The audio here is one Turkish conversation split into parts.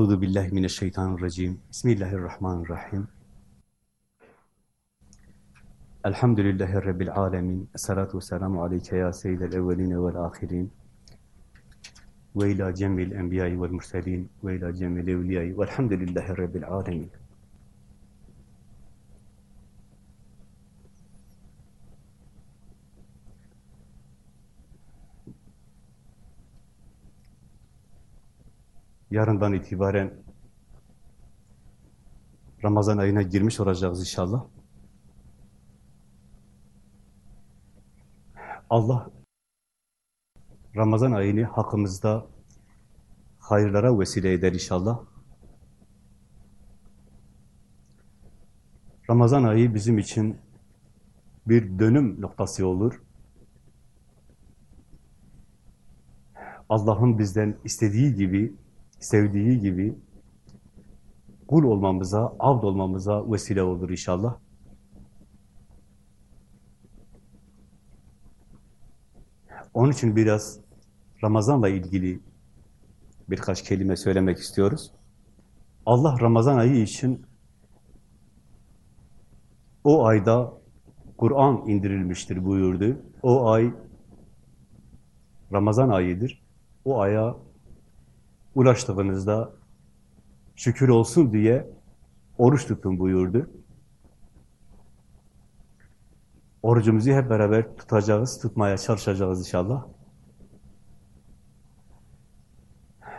Euzu billahi mineşşeytanirracim. Bismillahirrahmanirrahim. Elhamdülillahi rabbil alamin. Essalatu vesselamu aleyke ya seyyidel evvelin ve'l ahirin. Ve ila cemil enbiya'i ve'l murselin ve ila cemil evliya'i ve'lhamdülillahi rabbil alamin. Yarından itibaren Ramazan ayına girmiş olacağız inşallah. Allah Ramazan ayını hakkımızda hayırlara vesile eder inşallah. Ramazan ayı bizim için bir dönüm noktası olur. Allah'ın bizden istediği gibi sevdiği gibi kul olmamıza, abd olmamıza vesile olur inşallah. Onun için biraz Ramazan'la ilgili birkaç kelime söylemek istiyoruz. Allah Ramazan ayı için o ayda Kur'an indirilmiştir buyurdu. O ay Ramazan ayıdır. O aya ulaştığınızda şükür olsun diye oruç tutun buyurdu. Orucumuzu hep beraber tutacağız, tutmaya çalışacağız inşallah.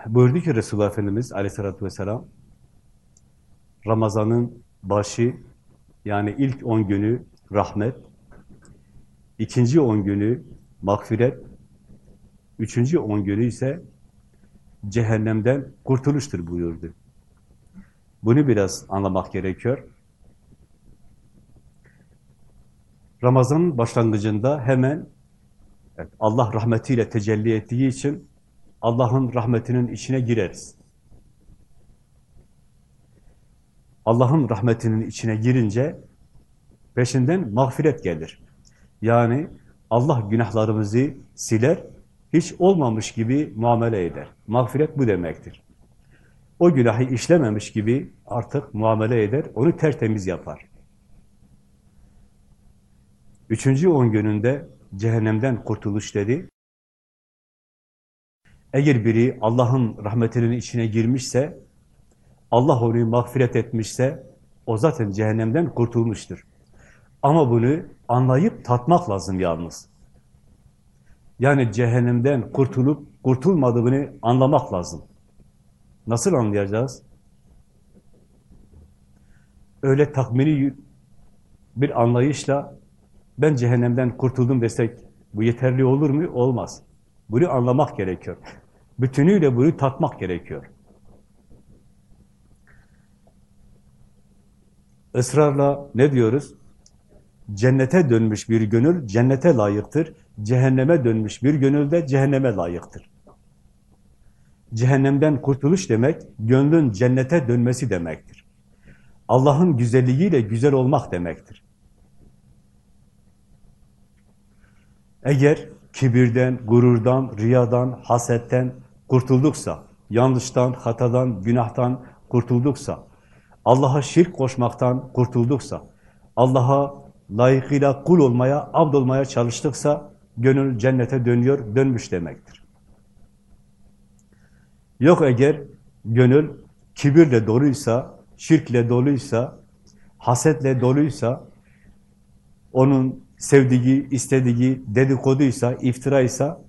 Buyurdu ki Resulullah Efendimiz aleyhissalatü vesselam, Ramazan'ın başı, yani ilk on günü rahmet, ikinci on günü mağfiret, üçüncü on günü ise cehennemden kurtuluştur buyurdu. Bunu biraz anlamak gerekiyor. Ramazan'ın başlangıcında hemen Allah rahmetiyle tecelli ettiği için Allah'ın rahmetinin içine gireriz. Allah'ın rahmetinin içine girince peşinden mağfiret gelir. Yani Allah günahlarımızı siler, hiç olmamış gibi muamele eder. Mağfiret bu demektir. O günahı işlememiş gibi artık muamele eder, onu tertemiz yapar. Üçüncü on gününde cehennemden kurtuluş dedi. Eğer biri Allah'ın rahmetinin içine girmişse, Allah onu mağfiret etmişse, o zaten cehennemden kurtulmuştur. Ama bunu anlayıp tatmak lazım yalnız. Yani cehennemden kurtulup kurtulmadığını anlamak lazım. Nasıl anlayacağız? Öyle takmini bir anlayışla ben cehennemden kurtuldum desek bu yeterli olur mu? Olmaz. Bunu anlamak gerekiyor. Bütünüyle bunu tatmak gerekiyor. Israrla ne diyoruz? Cennete dönmüş bir gönül cennete layıktır. Cehenneme dönmüş bir gönül de cehenneme layıktır. Cehennemden kurtuluş demek, gönlün cennete dönmesi demektir. Allah'ın güzelliğiyle güzel olmak demektir. Eğer kibirden, gururdan, riyadan, hasetten kurtulduksa, yanlıştan, hatadan, günahtan kurtulduksa, Allah'a şirk koşmaktan kurtulduksa, Allah'a layıkıyla kul olmaya, abd olmaya çalıştıksa, gönül cennete dönüyor, dönmüş demektir. Yok eğer gönül kibirle doluysa, şirkle doluysa, hasetle doluysa, onun sevdiği, istediği dedikoduysa, iftiraysa,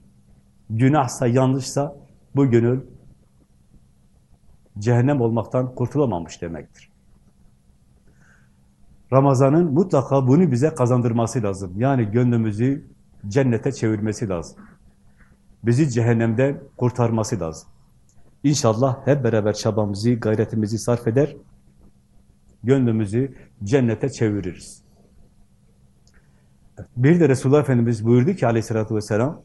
günahsa, yanlışsa bu gönül cehennem olmaktan kurtulamamış demektir. Ramazan'ın mutlaka bunu bize kazandırması lazım. Yani gönlümüzü cennete çevirmesi lazım. Bizi cehennemden kurtarması lazım. İnşallah hep beraber çabamızı, gayretimizi sarf eder, gönlümüzü cennete çeviririz. Bir de Resulullah Efendimiz buyurdu ki aleyhissalatü vesselam,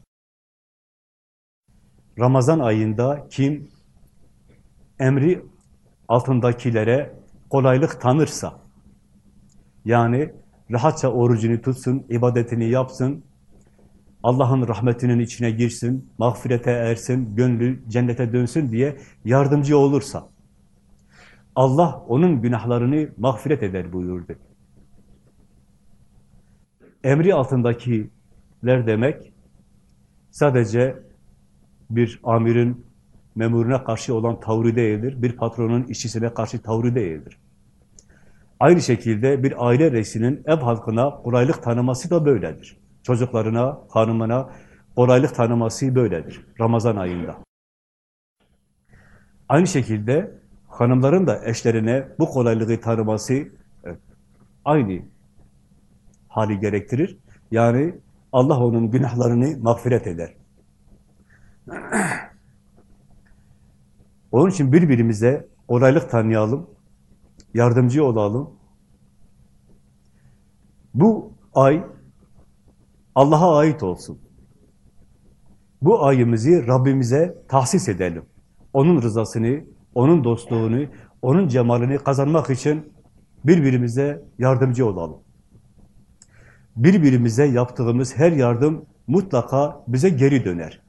Ramazan ayında kim emri altındakilere kolaylık tanırsa, yani rahatça orucunu tutsun, ibadetini yapsın, Allah'ın rahmetinin içine girsin, mağfirete ersin, gönlü cennete dönsün diye yardımcı olursa, Allah onun günahlarını mağfiret eder buyurdu. Emri altındakiler demek sadece bir amirin memuruna karşı olan tavrı değildir. Bir patronun işçisine karşı tavrı değildir. Aynı şekilde bir aile reisinin ev halkına kolaylık tanıması da böyledir. Çocuklarına, hanımına kolaylık tanıması böyledir Ramazan ayında. Aynı şekilde hanımların da eşlerine bu kolaylığı tanıması aynı hali gerektirir. Yani Allah onun günahlarını mağfiret eder. Onun için birbirimize kolaylık tanıyalım, yardımcı olalım. Bu ay Allah'a ait olsun. Bu ayımızı Rabbimize tahsis edelim. Onun rızasını, onun dostluğunu, onun cemalini kazanmak için birbirimize yardımcı olalım. Birbirimize yaptığımız her yardım mutlaka bize geri döner.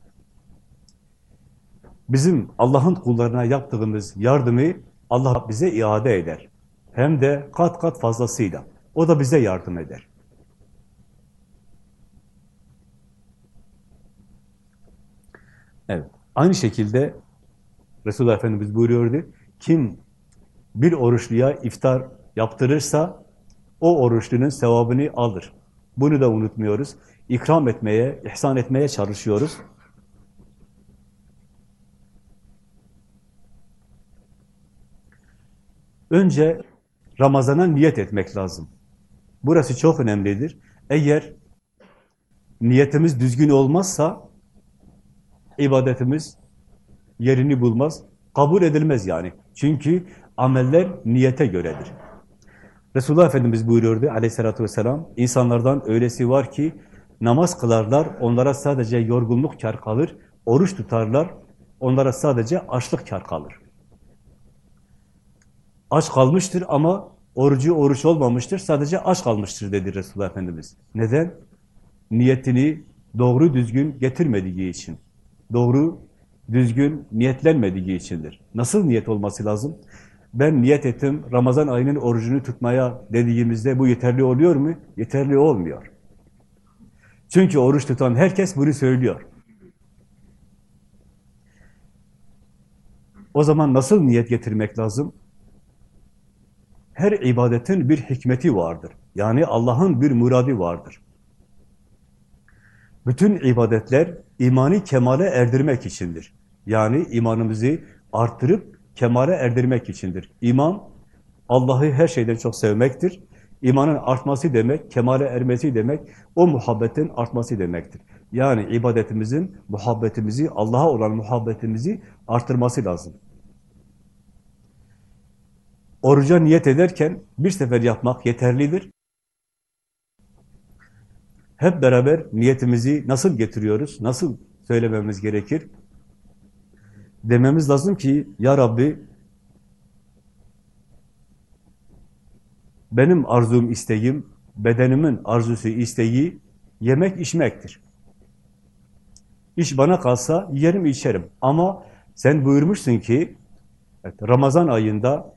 Bizim Allah'ın kullarına yaptığımız yardımı Allah bize iade eder. Hem de kat kat fazlasıyla. O da bize yardım eder. Evet. Aynı şekilde Resulullah Efendimiz buyuruyordu. Kim bir oruçluya iftar yaptırırsa o oruçlunun sevabını alır. Bunu da unutmuyoruz. İkram etmeye, ihsan etmeye çalışıyoruz. Önce Ramazan'a niyet etmek lazım. Burası çok önemlidir. Eğer niyetimiz düzgün olmazsa ibadetimiz yerini bulmaz, kabul edilmez yani. Çünkü ameller niyete göredir. Resulullah Efendimiz buyuruyordu aleyhissalatü vesselam, insanlardan öylesi var ki namaz kılarlar, onlara sadece yorgunluk kar kalır, oruç tutarlar, onlara sadece açlık kar kalır. Aç kalmıştır ama orucu oruç olmamıştır, sadece aç kalmıştır dedi Resulullah Efendimiz. Neden? Niyetini doğru düzgün getirmediği için. Doğru düzgün niyetlenmediği içindir. Nasıl niyet olması lazım? Ben niyet ettim, Ramazan ayının orucunu tutmaya dediğimizde bu yeterli oluyor mu? Yeterli olmuyor. Çünkü oruç tutan herkes bunu söylüyor. O zaman nasıl niyet getirmek lazım? Her ibadetin bir hikmeti vardır. Yani Allah'ın bir muradi vardır. Bütün ibadetler imani kemale erdirmek içindir. Yani imanımızı arttırıp kemale erdirmek içindir. İman, Allah'ı her şeyden çok sevmektir. İmanın artması demek, kemale ermesi demek, o muhabbetin artması demektir. Yani ibadetimizin, muhabbetimizi, Allah'a olan muhabbetimizi arttırması lazım. Oruca niyet ederken bir sefer yapmak yeterlidir. Hep beraber niyetimizi nasıl getiriyoruz, nasıl söylememiz gerekir? Dememiz lazım ki, Ya Rabbi, benim arzum, isteğim, bedenimin arzusu, isteği yemek, içmektir. İş bana kalsa yerim, içerim. Ama sen buyurmuşsun ki, evet, Ramazan ayında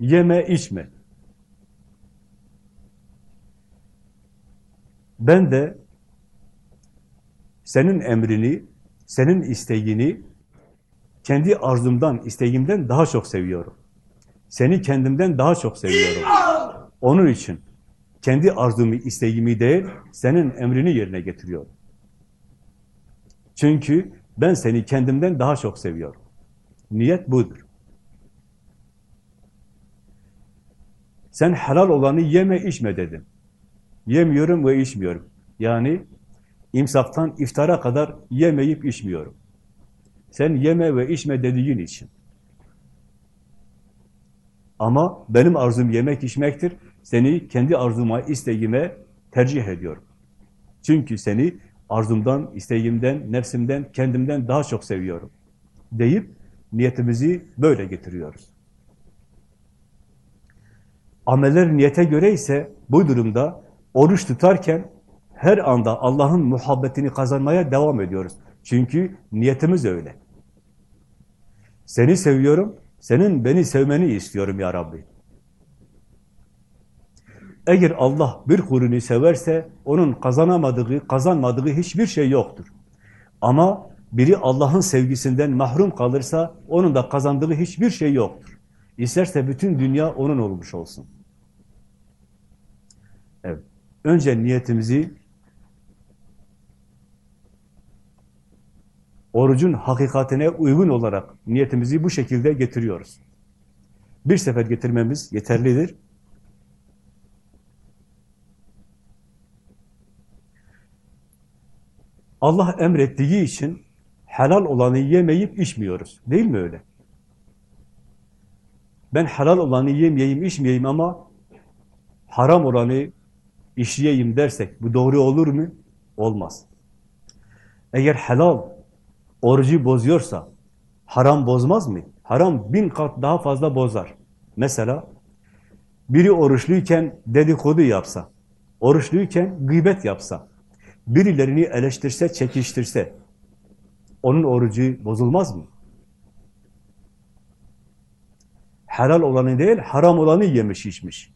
yeme, içme. Ben de senin emrini, senin isteğini kendi arzumdan, isteğimden daha çok seviyorum. Seni kendimden daha çok seviyorum. Onun için kendi arzumu, isteğimi değil, senin emrini yerine getiriyorum. Çünkü ben seni kendimden daha çok seviyorum. Niyet budur. Sen helal olanı yeme, içme dedim. Yemiyorum ve içmiyorum. Yani imsaktan iftara kadar yemeyip içmiyorum. Sen yeme ve içme dediğin için. Ama benim arzum yemek içmektir. Seni kendi arzuma, isteğime tercih ediyorum. Çünkü seni arzumdan, isteğimden, nefsimden, kendimden daha çok seviyorum. Deyip niyetimizi böyle getiriyoruz. Ameller niyete göre ise bu durumda oruç tutarken her anda Allah'ın muhabbetini kazanmaya devam ediyoruz. Çünkü niyetimiz öyle. Seni seviyorum, Senin beni sevmeni istiyorum ya Rabbi. Eğer Allah bir kulunu severse onun kazanamadığı, kazanmadığı hiçbir şey yoktur. Ama biri Allah'ın sevgisinden mahrum kalırsa onun da kazandığı hiçbir şey yoktur. İsterse bütün dünya onun olmuş olsun. Evet. Önce niyetimizi orucun hakikatine uygun olarak niyetimizi bu şekilde getiriyoruz. Bir sefer getirmemiz yeterlidir. Allah emrettiği için helal olanı yemeyip içmiyoruz. Değil mi öyle? Ben helal olanı yemeyeyim, içmeyeyim ama haram olanı işleyeyim dersek bu doğru olur mu? Olmaz. Eğer helal orucu bozuyorsa haram bozmaz mı? Haram bin kat daha fazla bozar. Mesela biri oruçluyken dedikodu yapsa, oruçluyken gıybet yapsa, birilerini eleştirse, çekiştirse, onun orucu bozulmaz mı? Helal olanı değil, haram olanı yemiş içmiş.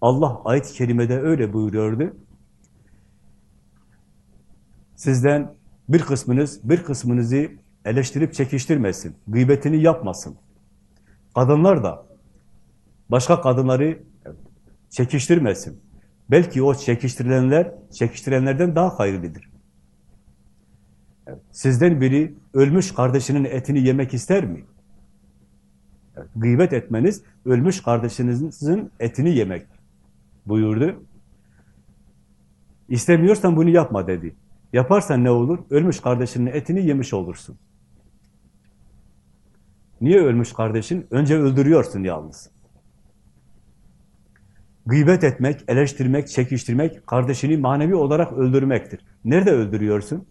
Allah ayet-i kerimede öyle buyuruyordu. Sizden bir kısmınız, bir kısmınızı eleştirip çekiştirmesin, gıybetini yapmasın. Kadınlar da başka kadınları çekiştirmesin. Belki o çekiştirilenler, çekiştirenlerden daha hayırlıdır. Sizden biri ölmüş kardeşinin etini yemek ister mi? Gıybet etmeniz, ölmüş kardeşinizin etini yemek buyurdu. İstemiyorsan bunu yapma dedi. Yaparsan ne olur? Ölmüş kardeşinin etini yemiş olursun. Niye ölmüş kardeşin? Önce öldürüyorsun yalnız. Gıybet etmek, eleştirmek, çekiştirmek, kardeşini manevi olarak öldürmektir. Nerede öldürüyorsun?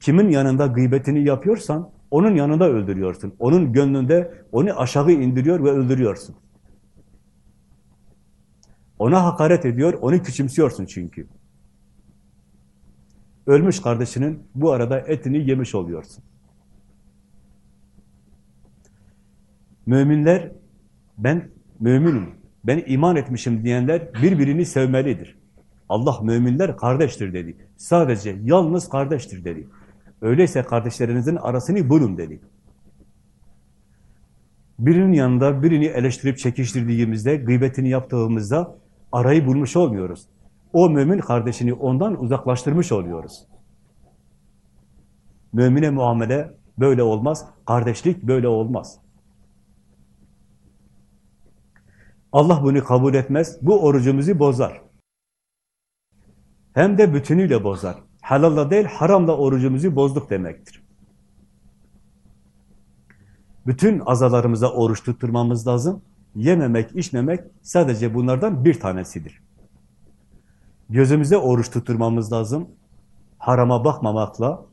Kimin yanında gıybetini yapıyorsan, onun yanında öldürüyorsun. Onun gönlünde onu aşağı indiriyor ve öldürüyorsun. Ona hakaret ediyor, onu küçümsüyorsun çünkü. Ölmüş kardeşinin bu arada etini yemiş oluyorsun. Müminler, ben müminim, ben iman etmişim diyenler birbirini sevmelidir. Allah müminler kardeştir dedi. Sadece, yalnız kardeştir dedi. Öyleyse kardeşlerinizin arasını bulun dedi. Birinin yanında birini eleştirip çekiştirdiğimizde, gıybetini yaptığımızda arayı bulmuş olmuyoruz. O mümin kardeşini ondan uzaklaştırmış oluyoruz. Mümine muamele böyle olmaz, kardeşlik böyle olmaz. Allah bunu kabul etmez, bu orucumuzu bozar. Hem de bütünüyle bozar. Halalla değil, haramla orucumuzu bozduk demektir. Bütün azalarımıza oruç tutturmamız lazım. Yememek, içmemek sadece bunlardan bir tanesidir. Gözümüze oruç tutturmamız lazım. Harama bakmamakla,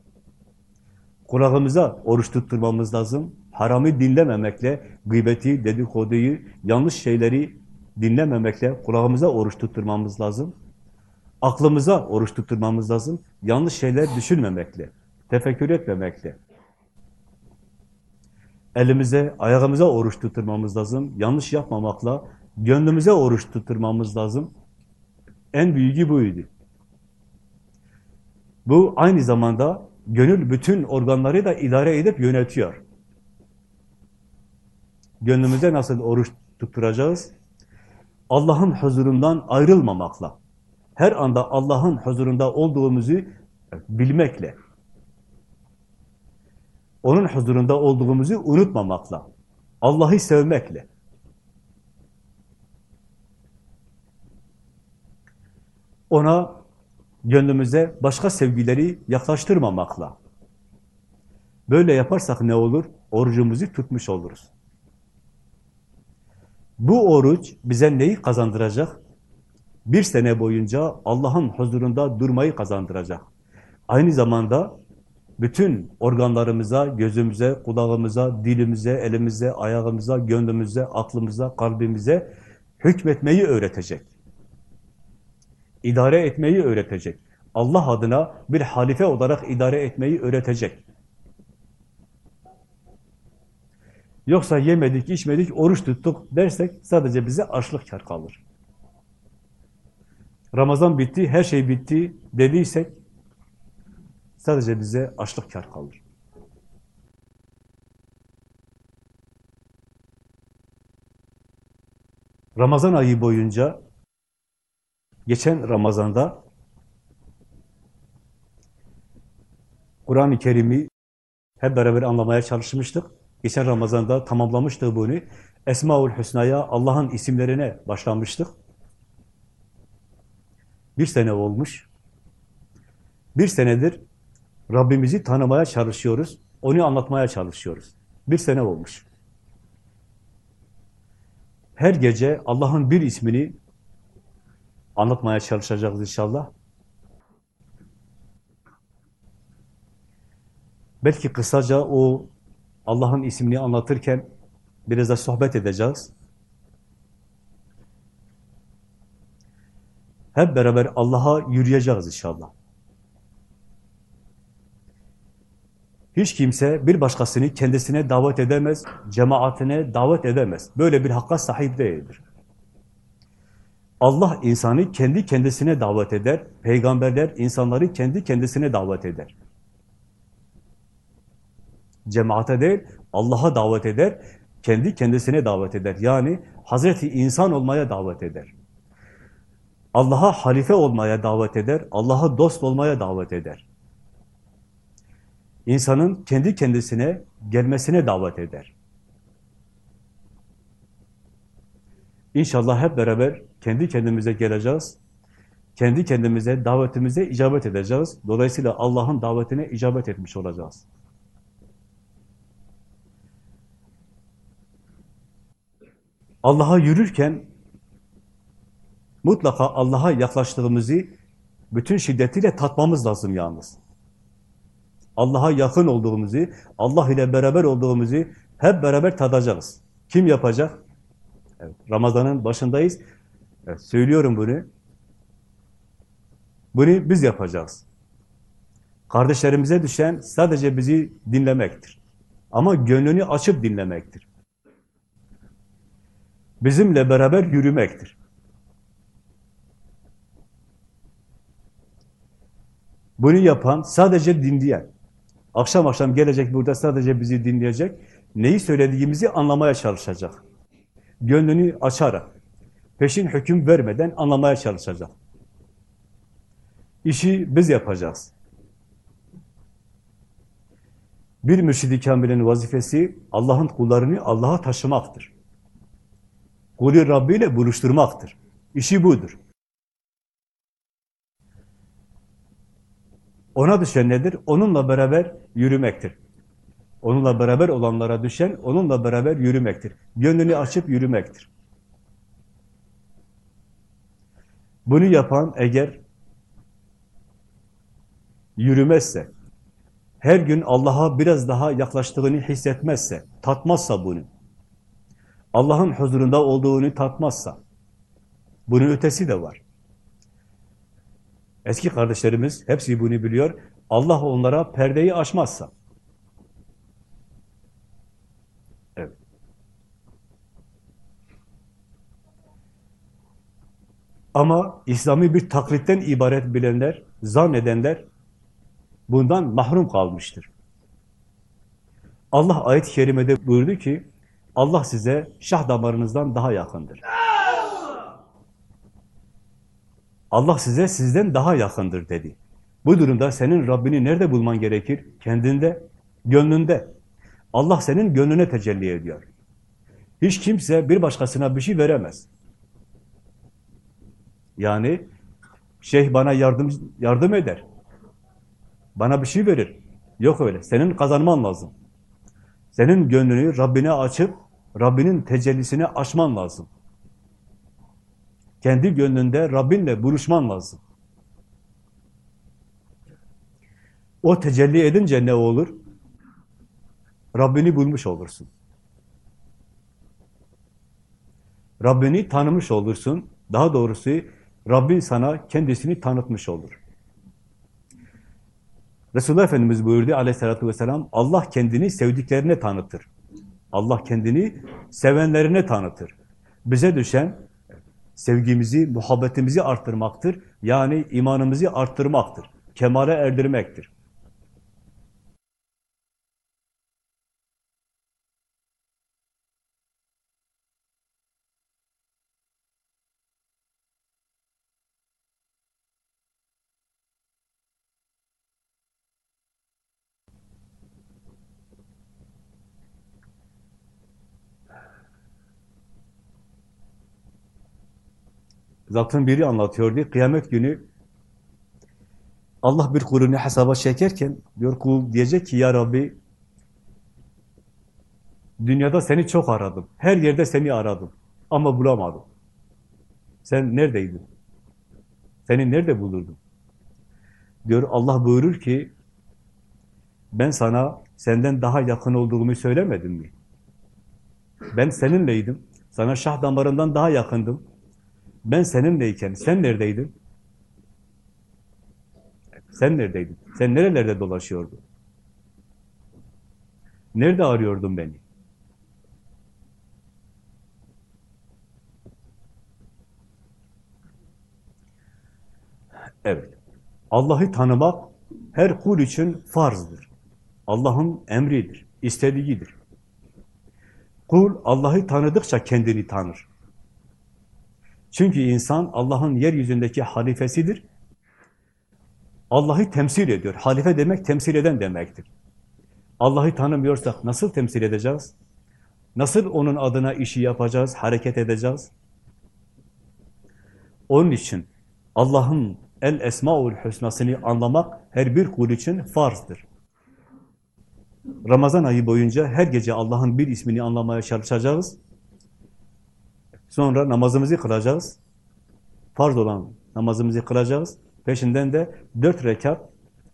kulağımıza oruç tutturmamız lazım. Haramı dinlememekle, gıybeti, dedikoduyu, yanlış şeyleri dinlememekle kulağımıza oruç tutturmamız lazım. Aklımıza oruç tutturmamız lazım. Yanlış şeyler düşünmemekle, tefekkür etmemekle. Elimize, ayağımıza oruç tutturmamız lazım. Yanlış yapmamakla, gönlümüze oruç tutturmamız lazım. En büyüğü buydu. Bu aynı zamanda gönül bütün organları da idare edip yönetiyor. Gönlümüze nasıl oruç tutturacağız? Allah'ın huzurundan ayrılmamakla, her anda Allah'ın huzurunda olduğumuzu bilmekle, onun huzurunda olduğumuzu unutmamakla, Allah'ı sevmekle. Ona gönlümüze başka sevgileri yaklaştırmamakla. Böyle yaparsak ne olur? Orucumuzu tutmuş oluruz. Bu oruç bize neyi kazandıracak? Bir sene boyunca Allah'ın huzurunda durmayı kazandıracak. Aynı zamanda bütün organlarımıza, gözümüze, kulağımıza, dilimize, elimize, ayağımıza, gönlümüze, aklımıza, kalbimize hükmetmeyi öğretecek. İdare etmeyi öğretecek. Allah adına bir halife olarak idare etmeyi öğretecek. Yoksa yemedik, içmedik, oruç tuttuk dersek sadece bize açlık kar kalır. Ramazan bitti, her şey bitti dediysek sadece bize açlık kar kalır. Ramazan ayı boyunca geçen Ramazan'da Kur'an-ı Kerim'i hep beraber anlamaya çalışmıştık. Geçen Ramazan'da tamamlamıştık bunu. Esmaül Hüsna'ya, Allah'ın isimlerine başlamıştık. Bir sene olmuş. Bir senedir Rabbimizi tanımaya çalışıyoruz. Onu anlatmaya çalışıyoruz. Bir sene olmuş. Her gece Allah'ın bir ismini anlatmaya çalışacağız inşallah. Belki kısaca o Allah'ın ismini anlatırken biraz da sohbet edeceğiz. Hep beraber Allah'a yürüyeceğiz inşallah. Hiç kimse bir başkasını kendisine davet edemez, cemaatine davet edemez. Böyle bir hakka sahip değildir. Allah insanı kendi kendisine davet eder, peygamberler insanları kendi kendisine davet eder. Cemaate değil, Allah'a davet eder, kendi kendisine davet eder. Yani Hazreti insan olmaya davet eder. Allah'a halife olmaya davet eder, Allah'a dost olmaya davet eder. İnsanın kendi kendisine gelmesine davet eder. İnşallah hep beraber kendi kendimize geleceğiz. Kendi kendimize, davetimize icabet edeceğiz. Dolayısıyla Allah'ın davetine icabet etmiş olacağız. Allah'a yürürken mutlaka Allah'a yaklaştığımızı bütün şiddetiyle tatmamız lazım yalnız. Allah'a yakın olduğumuzu, Allah ile beraber olduğumuzu hep beraber tadacağız. Kim yapacak? Evet, Ramazan'ın başındayız. Evet, söylüyorum bunu. Bunu biz yapacağız. Kardeşlerimize düşen sadece bizi dinlemektir. Ama gönlünü açıp dinlemektir. Bizimle beraber yürümektir. Bunu yapan, sadece dinleyen, akşam akşam gelecek burada sadece bizi dinleyecek, neyi söylediğimizi anlamaya çalışacak. Gönlünü açarak, peşin hüküm vermeden anlamaya çalışacak. İşi biz yapacağız. Bir mürşid-i kamilin vazifesi Allah'ın kullarını Allah'a taşımaktır. Kulü Rabbi ile buluşturmaktır. İşi budur. Ona düşen nedir? Onunla beraber yürümektir. Onunla beraber olanlara düşen, onunla beraber yürümektir. Gönlünü açıp yürümektir. Bunu yapan eğer yürümezse, her gün Allah'a biraz daha yaklaştığını hissetmezse, tatmazsa bunu, Allah'ın huzurunda olduğunu tatmazsa, bunun ötesi de var. Eski kardeşlerimiz hepsi bunu biliyor. Allah onlara perdeyi açmazsa. Evet. Ama İslami bir taklitten ibaret bilenler, zannedenler bundan mahrum kalmıştır. Allah ayet-i kerimede buyurdu ki, Allah size şah damarınızdan daha yakındır. Allah size sizden daha yakındır dedi. Bu durumda senin Rabbini nerede bulman gerekir? Kendinde, gönlünde. Allah senin gönlüne tecelli ediyor. Hiç kimse bir başkasına bir şey veremez. Yani şeyh bana yardım yardım eder. Bana bir şey verir. Yok öyle. Senin kazanman lazım. Senin gönlünü Rabbine açıp Rabbinin tecellisine açman lazım. Kendi gönlünde Rabbinle buluşman lazım. O tecelli edince ne olur? Rabbini bulmuş olursun. Rabbini tanımış olursun. Daha doğrusu Rabbin sana kendisini tanıtmış olur. Resulullah Efendimiz buyurdu aleyhissalatü vesselam, Allah kendini sevdiklerine tanıtır. Allah kendini sevenlerine tanıtır. Bize düşen sevgimizi, muhabbetimizi arttırmaktır. Yani imanımızı arttırmaktır. Kemale erdirmektir. Zatın biri anlatıyordu. Kıyamet günü Allah bir kulunu hesaba çekerken diyor kul diyecek ki ya Rabbi dünyada seni çok aradım. Her yerde seni aradım. Ama bulamadım. Sen neredeydin? Seni nerede bulurdum? Diyor Allah buyurur ki ben sana senden daha yakın olduğumu söylemedim mi? Ben seninleydim. Sana şah damarından daha yakındım. Ben seninleyken sen neredeydin? Sen neredeydin? Sen nerelerde dolaşıyordun? Nerede arıyordun beni? Evet. Allah'ı tanımak her kul için farzdır. Allah'ın emridir, istediğidir. Kul Allah'ı tanıdıkça kendini tanır. Çünkü insan Allah'ın yeryüzündeki halifesidir. Allah'ı temsil ediyor. Halife demek temsil eden demektir. Allah'ı tanımıyorsak nasıl temsil edeceğiz? Nasıl onun adına işi yapacağız, hareket edeceğiz? Onun için Allah'ın el esmaul hüsnasını anlamak her bir kul için farzdır. Ramazan ayı boyunca her gece Allah'ın bir ismini anlamaya çalışacağız. Sonra namazımızı kılacağız. Farz olan namazımızı kılacağız. Peşinden de dört rekat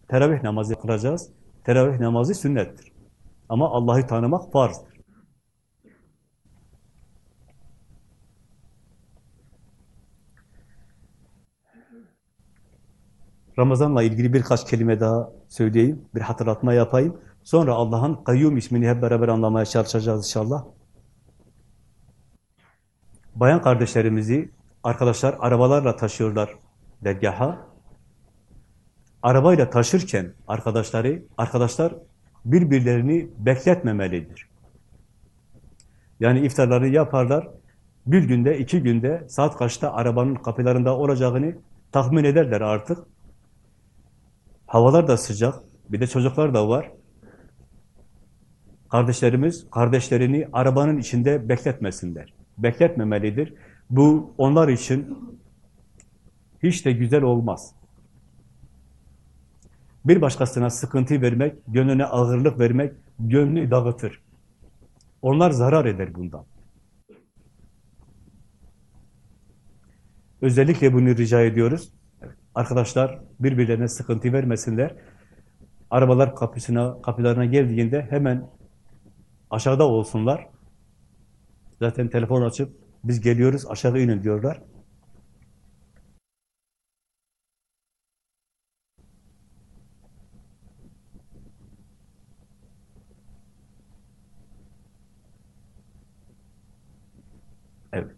teravih namazı kılacağız. Teravih namazı sünnettir. Ama Allah'ı tanımak farzdır. Ramazanla ilgili birkaç kelime daha söyleyeyim, bir hatırlatma yapayım. Sonra Allah'ın kayyum ismini hep beraber anlamaya çalışacağız inşallah. Bayan kardeşlerimizi arkadaşlar arabalarla taşıyorlar dergaha. Arabayla taşırken arkadaşları, arkadaşlar birbirlerini bekletmemelidir. Yani iftarları yaparlar, bir günde, iki günde, saat kaçta arabanın kapılarında olacağını tahmin ederler artık. Havalar da sıcak, bir de çocuklar da var. Kardeşlerimiz, kardeşlerini arabanın içinde bekletmesinler. Bekletmemelidir. Bu onlar için hiç de güzel olmaz. Bir başkasına sıkıntı vermek, gönlüne ağırlık vermek, gönlü dağıtır. Onlar zarar eder bundan. Özellikle bunu rica ediyoruz. Arkadaşlar birbirlerine sıkıntı vermesinler. Arabalar kapısına, kapılarına geldiğinde hemen aşağıda olsunlar. Zaten telefon açıp biz geliyoruz aşağı inin diyorlar. Evet.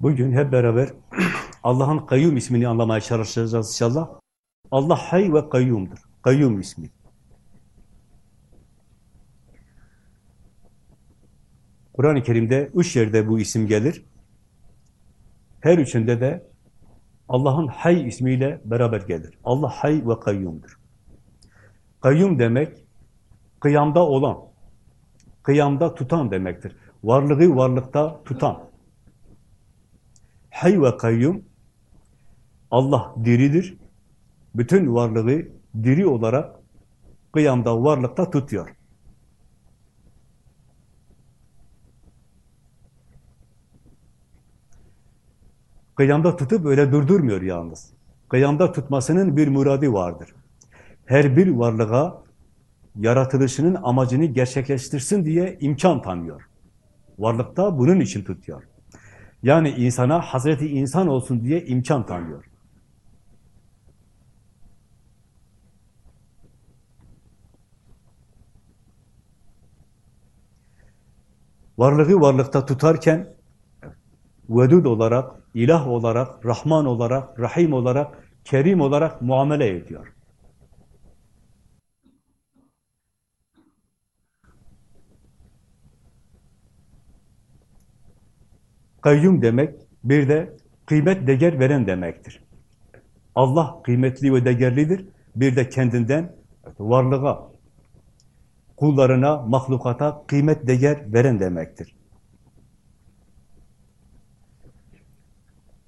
Bugün hep beraber Allah'ın kayyum ismini anlamaya çalışacağız inşallah. Allah hay ve kayyumdur. Kayyum ismi. Kur'an-ı Kerim'de üç yerde bu isim gelir. Her üçünde de Allah'ın hay ismiyle beraber gelir. Allah hay ve kayyumdur. Kayyum demek kıyamda olan, kıyamda tutan demektir. Varlığı varlıkta tutan. Hay ve kayyum Allah diridir. Bütün varlığı diri olarak kıyamda, varlıkta tutuyor. Kıyamda tutup öyle durdurmuyor yalnız. Kıyamda tutmasının bir muradi vardır. Her bir varlığa yaratılışının amacını gerçekleştirsin diye imkan tanıyor. Varlıkta bunun için tutuyor. Yani insana Hazreti insan olsun diye imkan tanıyor. Varlığı varlıkta tutarken vedud olarak, ilah olarak, Rahman olarak, Rahim olarak, Kerim olarak muamele ediyor. Kayyum demek bir de kıymet değer veren demektir. Allah kıymetli ve değerlidir. Bir de kendinden varlığa, kullarına, mahlukata kıymet değer veren demektir.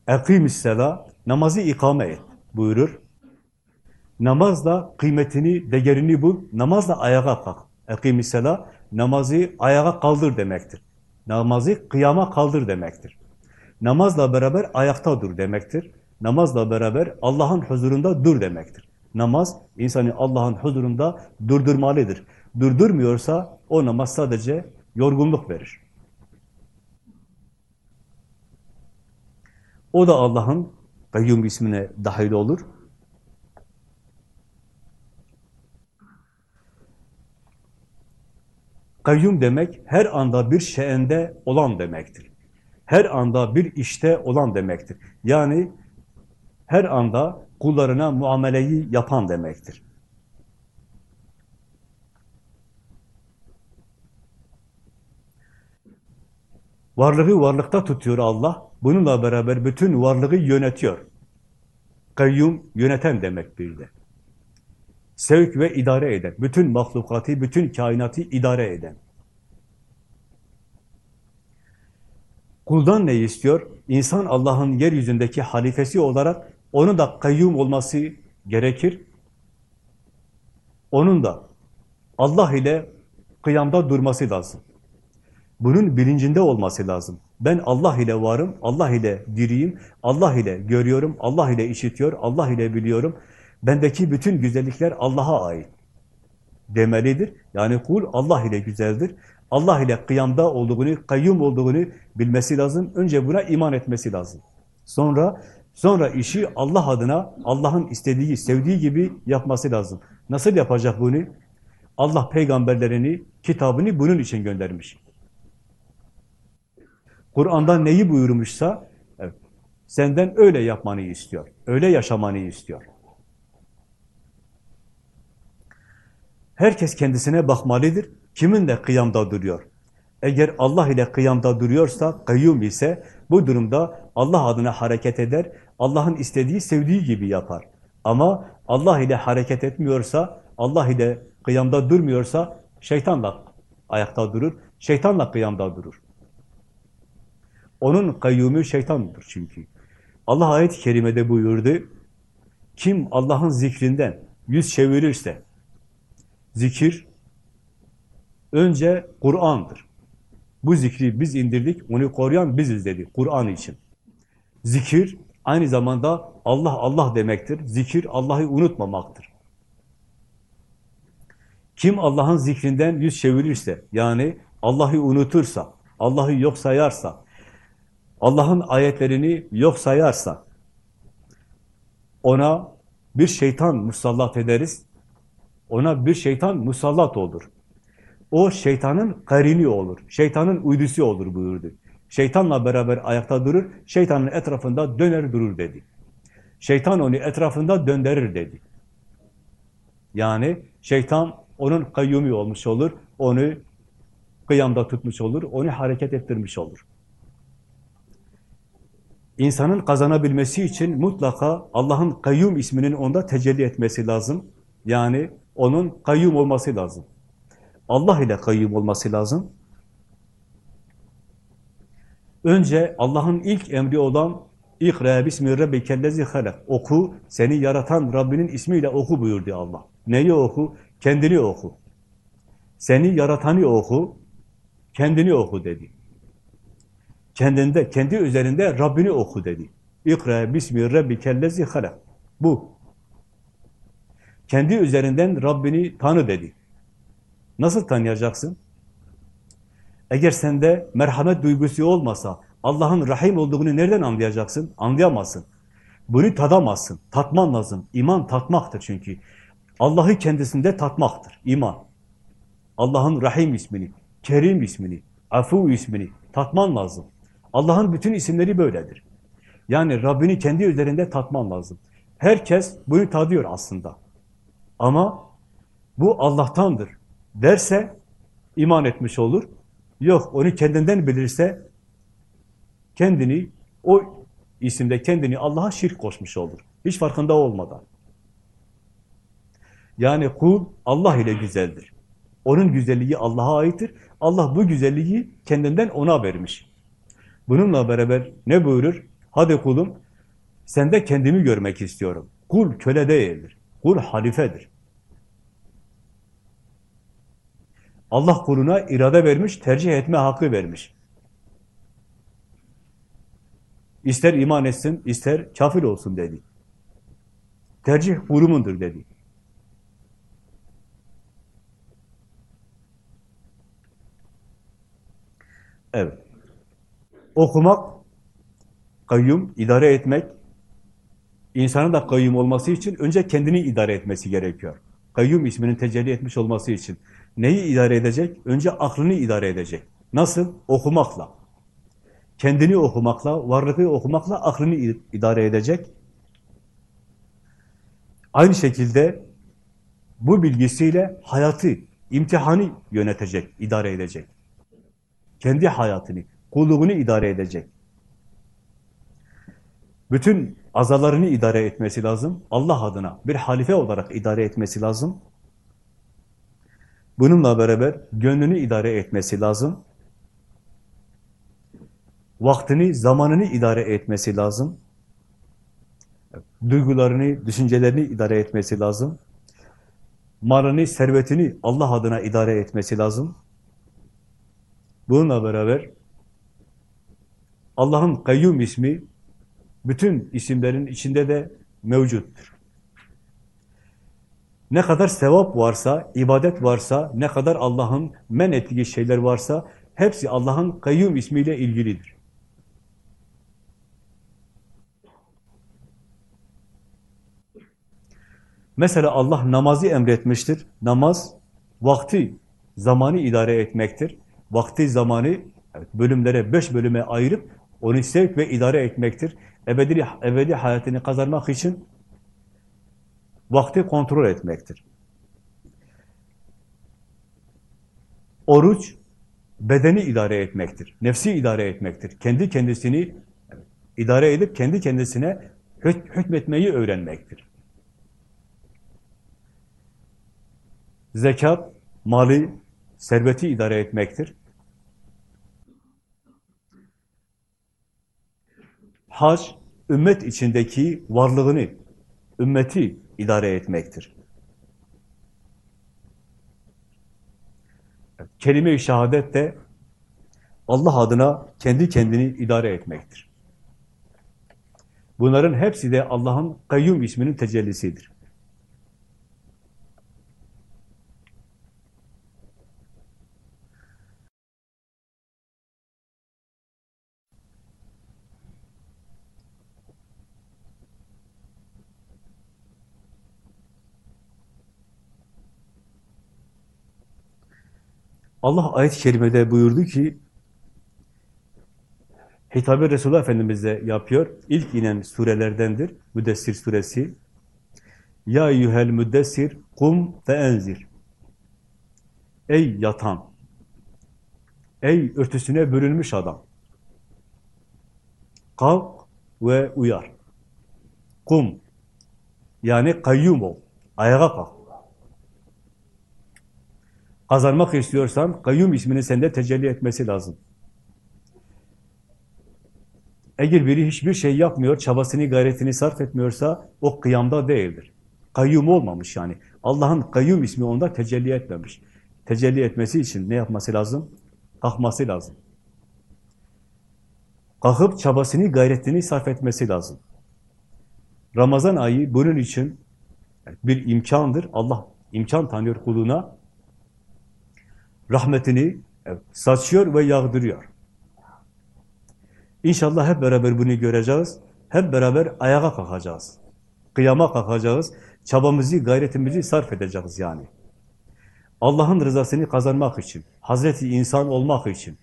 Ekîmissela, namazı ikame et buyurur. Namazla kıymetini, değerini bul, namazla ayağa kalk. Ekîmissela, namazı ayağa kaldır demektir. Namazı kıyama kaldır demektir. Namazla beraber ayakta dur demektir. Namazla beraber Allah'ın huzurunda dur demektir. Namaz, insanı Allah'ın huzurunda durdurmalıdır. Durdurmuyorsa o namaz sadece yorgunluk verir. O da Allah'ın Kayyum ismine dahil olur. Kayyum demek her anda bir şeyinde olan demektir. Her anda bir işte olan demektir. Yani her anda kullarına muameleyi yapan demektir. Varlığı varlıkta tutuyor Allah. Bununla beraber bütün varlığı yönetiyor. Kayyum yöneten demek bir de. Sevk ve idare eden. Bütün mahlukatı, bütün kainatı idare eden. Kuldan ne istiyor? İnsan Allah'ın yeryüzündeki halifesi olarak onun da kayyum olması gerekir. Onun da Allah ile kıyamda durması lazım. Bunun bilincinde olması lazım. Ben Allah ile varım, Allah ile diriyim, Allah ile görüyorum, Allah ile işitiyor, Allah ile biliyorum. Bendeki bütün güzellikler Allah'a ait demelidir. Yani kul Allah ile güzeldir. Allah ile kıyamda olduğunu, kayyum olduğunu bilmesi lazım. Önce buna iman etmesi lazım. Sonra sonra işi Allah adına, Allah'ın istediği, sevdiği gibi yapması lazım. Nasıl yapacak bunu? Allah peygamberlerini, kitabını bunun için göndermiş. Kur'an'da neyi buyurmuşsa evet, senden öyle yapmanı istiyor. Öyle yaşamanı istiyor. Herkes kendisine bakmalıdır. Kimin de kıyamda duruyor? Eğer Allah ile kıyamda duruyorsa, kayyum ise bu durumda Allah adına hareket eder, Allah'ın istediği, sevdiği gibi yapar. Ama Allah ile hareket etmiyorsa, Allah ile kıyamda durmuyorsa şeytanla ayakta durur, şeytanla kıyamda durur. Onun kayyumu şeytandır çünkü. Allah ayet-i kerimede buyurdu, kim Allah'ın zikrinden yüz çevirirse, zikir önce Kur'an'dır. Bu zikri biz indirdik, onu koruyan biziz dedi Kur'an için. Zikir aynı zamanda Allah Allah demektir. Zikir Allah'ı unutmamaktır. Kim Allah'ın zikrinden yüz çevirirse, yani Allah'ı unutursa, Allah'ı yok sayarsa, Allah'ın ayetlerini yok sayarsa, ona bir şeytan musallat ederiz, ona bir şeytan musallat olur. O şeytanın karini olur, şeytanın uydusu olur buyurdu. Şeytanla beraber ayakta durur, şeytanın etrafında döner durur dedi. Şeytan onu etrafında döndürür dedi. Yani şeytan onun kayyumi olmuş olur, onu kıyamda tutmuş olur, onu hareket ettirmiş olur. İnsanın kazanabilmesi için mutlaka Allah'ın kayyum isminin onda tecelli etmesi lazım. Yani onun kayyum olması lazım. Allah ile kayyum olması lazım. Önce Allah'ın ilk emri olan İkra bismi rabbikellezi halak. Oku, seni yaratan Rabbinin ismiyle oku buyurdu Allah. Neyi oku? Kendini oku. Seni yaratanı oku, kendini oku dedi. Kendinde, kendi üzerinde Rabbini oku dedi. İkra bismi rabbikellezi halak. Bu. Kendi üzerinden Rabbini tanı dedi. Nasıl tanıyacaksın? Eğer sende merhamet duygusu olmasa, Allah'ın Rahim olduğunu nereden anlayacaksın? Anlayamazsın. Bunu tadamazsın. Tatman lazım. İman tatmaktır çünkü. Allah'ı kendisinde tatmaktır. İman. Allah'ın Rahim ismini, Kerim ismini, Afu ismini tatman lazım. Allah'ın bütün isimleri böyledir. Yani Rabbini kendi üzerinde tatman lazım. Herkes bunu tadıyor aslında. Ama bu Allah'tandır derse iman etmiş olur. Yok, onu kendinden bilirse kendini, o isimde kendini Allah'a şirk koşmuş olur. Hiç farkında olmadan. Yani kul Allah ile güzeldir. Onun güzelliği Allah'a aittir. Allah bu güzelliği kendinden ona vermiş. Bununla beraber ne buyurur? Hadi kulum, sende kendimi görmek istiyorum. Kul köle değildir. Kul halifedir. Allah kuluna irade vermiş, tercih etme hakkı vermiş. İster iman etsin, ister kafir olsun dedi. Tercih kurumundur dedi. Evet. Okumak, kayyum, idare etmek, insanın da kayyum olması için önce kendini idare etmesi gerekiyor. Kayyum isminin tecelli etmiş olması için. Neyi idare edecek? Önce aklını idare edecek. Nasıl? Okumakla. Kendini okumakla, varlığı okumakla aklını idare edecek. Aynı şekilde bu bilgisiyle hayatı, imtihanı yönetecek, idare edecek. Kendi hayatını, kulluğunu idare edecek. Bütün azalarını idare etmesi lazım. Allah adına bir halife olarak idare etmesi lazım. Bununla beraber gönlünü idare etmesi lazım. Vaktini, zamanını idare etmesi lazım. Duygularını, düşüncelerini idare etmesi lazım. Malını, servetini Allah adına idare etmesi lazım. Bununla beraber Allah'ın kayyum ismi bütün isimlerin içinde de mevcuttur. Ne kadar sevap varsa, ibadet varsa, ne kadar Allah'ın men ettiği şeyler varsa, hepsi Allah'ın kayyum ismiyle ilgilidir. Mesela Allah namazı emretmiştir. Namaz, vakti, zamanı idare etmektir. Vakti, zamanı evet, bölümlere, beş bölüme ayırıp onu sevk ve idare etmektir. Ebedi, ebedi hayatını kazanmak için vakti kontrol etmektir. Oruç, bedeni idare etmektir. Nefsi idare etmektir. Kendi kendisini idare edip kendi kendisine hükmetmeyi öğrenmektir. Zekat, mali, serveti idare etmektir. Hac, ümmet içindeki varlığını, ümmeti idare etmektir. Kelime-i şehadet de Allah adına kendi kendini idare etmektir. Bunların hepsi de Allah'ın kayyum isminin tecellisidir. Allah ayet-i kerimede buyurdu ki, hitabı Resulullah Efendimiz'e yapıyor. İlk inen surelerdendir. Müddessir suresi. Ya yuhel müddessir kum ve enzir. Ey yatan, ey örtüsüne bölünmüş adam. Kalk ve uyar. Kum, yani kayyum ol. Ayağa kalk. Kazanmak istiyorsan kayyum isminin sende tecelli etmesi lazım. Eğer biri hiçbir şey yapmıyor, çabasını, gayretini sarf etmiyorsa o kıyamda değildir. Kayyum olmamış yani. Allah'ın kayyum ismi onda tecelli etmemiş. Tecelli etmesi için ne yapması lazım? Kalkması lazım. Kalkıp çabasını, gayretini sarf etmesi lazım. Ramazan ayı bunun için bir imkandır. Allah imkan tanıyor kuluna rahmetini saçıyor ve yağdırıyor. İnşallah hep beraber bunu göreceğiz. Hep beraber ayağa kalkacağız. Kıyama kalkacağız. Çabamızı, gayretimizi sarf edeceğiz yani. Allah'ın rızasını kazanmak için, Hazreti insan olmak için.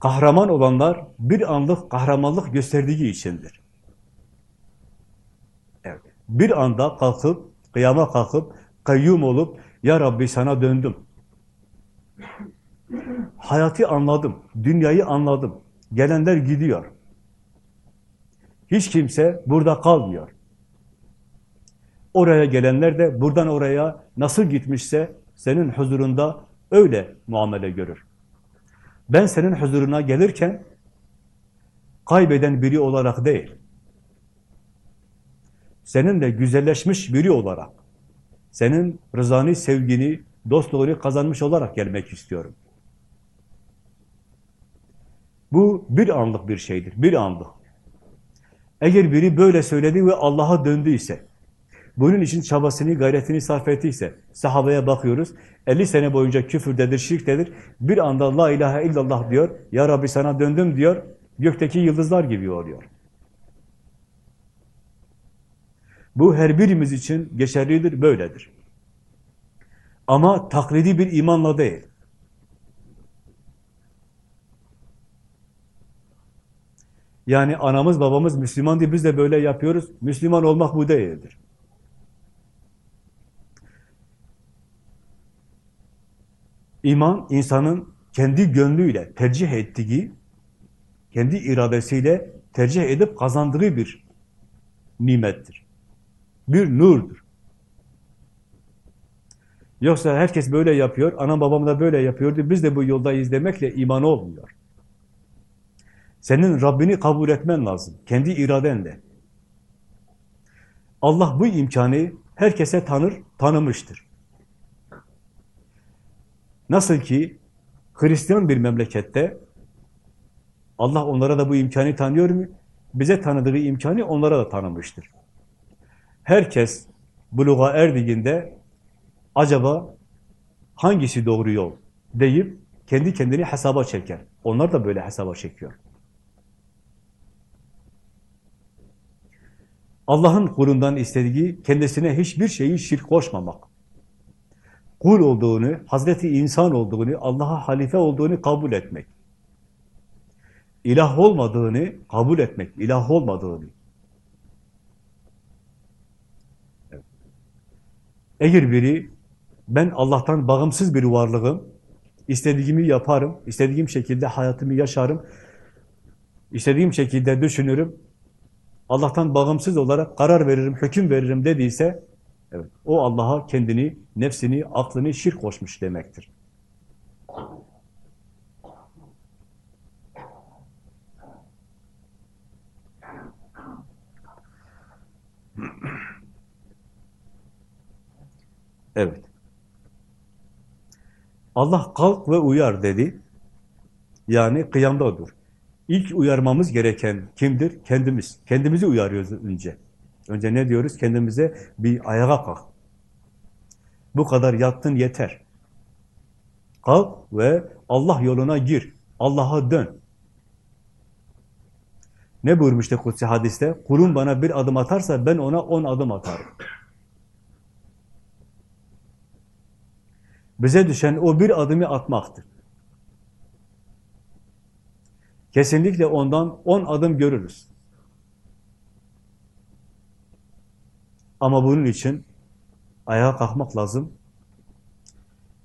Kahraman olanlar bir anlık kahramanlık gösterdiği içindir. Evet. Bir anda kalkıp, kıyama kalkıp, kayyum olup, Ya Rabbi sana döndüm. Hayatı anladım, dünyayı anladım. Gelenler gidiyor. Hiç kimse burada kalmıyor. Oraya gelenler de buradan oraya nasıl gitmişse senin huzurunda öyle muamele görür. Ben senin huzuruna gelirken kaybeden biri olarak değil, seninle güzelleşmiş biri olarak, senin rızanı, sevgini, dostluğunu kazanmış olarak gelmek istiyorum. Bu bir anlık bir şeydir, bir anlık. Eğer biri böyle söyledi ve Allah'a döndüyse, bunun için çabasını, gayretini sarf ettiyse, sahabeye bakıyoruz, 50 sene boyunca küfürdedir, şirktedir, bir anda la ilahe illallah diyor, ya Rabbi sana döndüm diyor, gökteki yıldızlar gibi oluyor. Bu her birimiz için geçerlidir, böyledir. Ama taklidi bir imanla değil. Yani anamız babamız Müslüman diye biz de böyle yapıyoruz. Müslüman olmak bu değildir. İman, insanın kendi gönlüyle tercih ettiği, kendi iradesiyle tercih edip kazandığı bir nimettir. Bir nurdur. Yoksa herkes böyle yapıyor, anam babam da böyle yapıyordu, biz de bu yoldayız demekle iman olmuyor. Senin Rabbini kabul etmen lazım, kendi iradenle. Allah bu imkanı herkese tanır, tanımıştır. Nasıl ki Hristiyan bir memlekette Allah onlara da bu imkanı tanıyor mu? Bize tanıdığı imkanı onlara da tanımıştır. Herkes buluğa erdiğinde acaba hangisi doğru yol deyip kendi kendini hesaba çeker. Onlar da böyle hesaba çekiyor. Allah'ın kulundan istediği kendisine hiçbir şeyi şirk koşmamak. Kul olduğunu, Hazreti insan olduğunu, Allah'a halife olduğunu kabul etmek. İlah olmadığını kabul etmek, ilah olmadığını. Eğer biri ben Allah'tan bağımsız bir varlığım, istediğimi yaparım, istediğim şekilde hayatımı yaşarım, istediğim şekilde düşünürüm, Allah'tan bağımsız olarak karar veririm, hüküm veririm dediyse, evet, o Allah'a kendini, nefsini, aklını şirk koşmuş demektir. Evet. Allah kalk ve uyar dedi. Yani kıyamda dur. İlk uyarmamız gereken kimdir? Kendimiz. Kendimizi uyarıyoruz önce. Önce ne diyoruz? Kendimize bir ayağa kalk. Bu kadar yattın yeter. Kalk ve Allah yoluna gir. Allah'a dön. Ne buyurmuştu Kutsi hadiste? Kulum bana bir adım atarsa ben ona on adım atarım. Bize düşen o bir adımı atmaktır. Kesinlikle ondan on adım görürüz. Ama bunun için ayağa kalkmak lazım.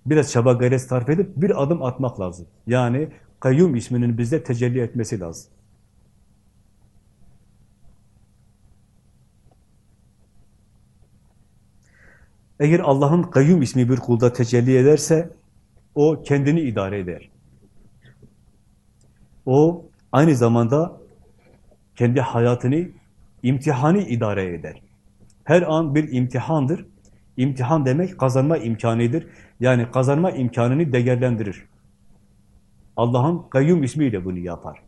Biraz çaba gayret sarf edip bir adım atmak lazım. Yani kayyum isminin bizde tecelli etmesi lazım. Eğer Allah'ın kayyum ismi bir kulda tecelli ederse, o kendini idare eder. O aynı zamanda kendi hayatını, imtihanı idare eder. Her an bir imtihandır. İmtihan demek kazanma imkanıdır. Yani kazanma imkanını değerlendirir. Allah'ın kayyum ismiyle bunu yapar.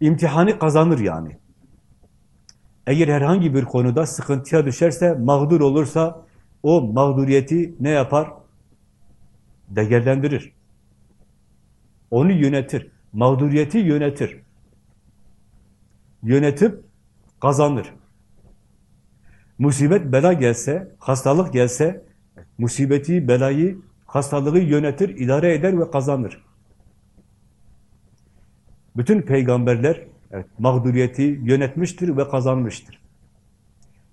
İmtihanı kazanır yani. Eğer herhangi bir konuda sıkıntıya düşerse, mağdur olursa, o mağduriyeti ne yapar? Değerlendirir. Onu yönetir. Mağduriyeti yönetir. Yönetip kazanır. Musibet, bela gelse, hastalık gelse, musibeti, belayı, hastalığı yönetir, idare eder ve kazanır. Bütün peygamberler evet, mağduriyeti yönetmiştir ve kazanmıştır.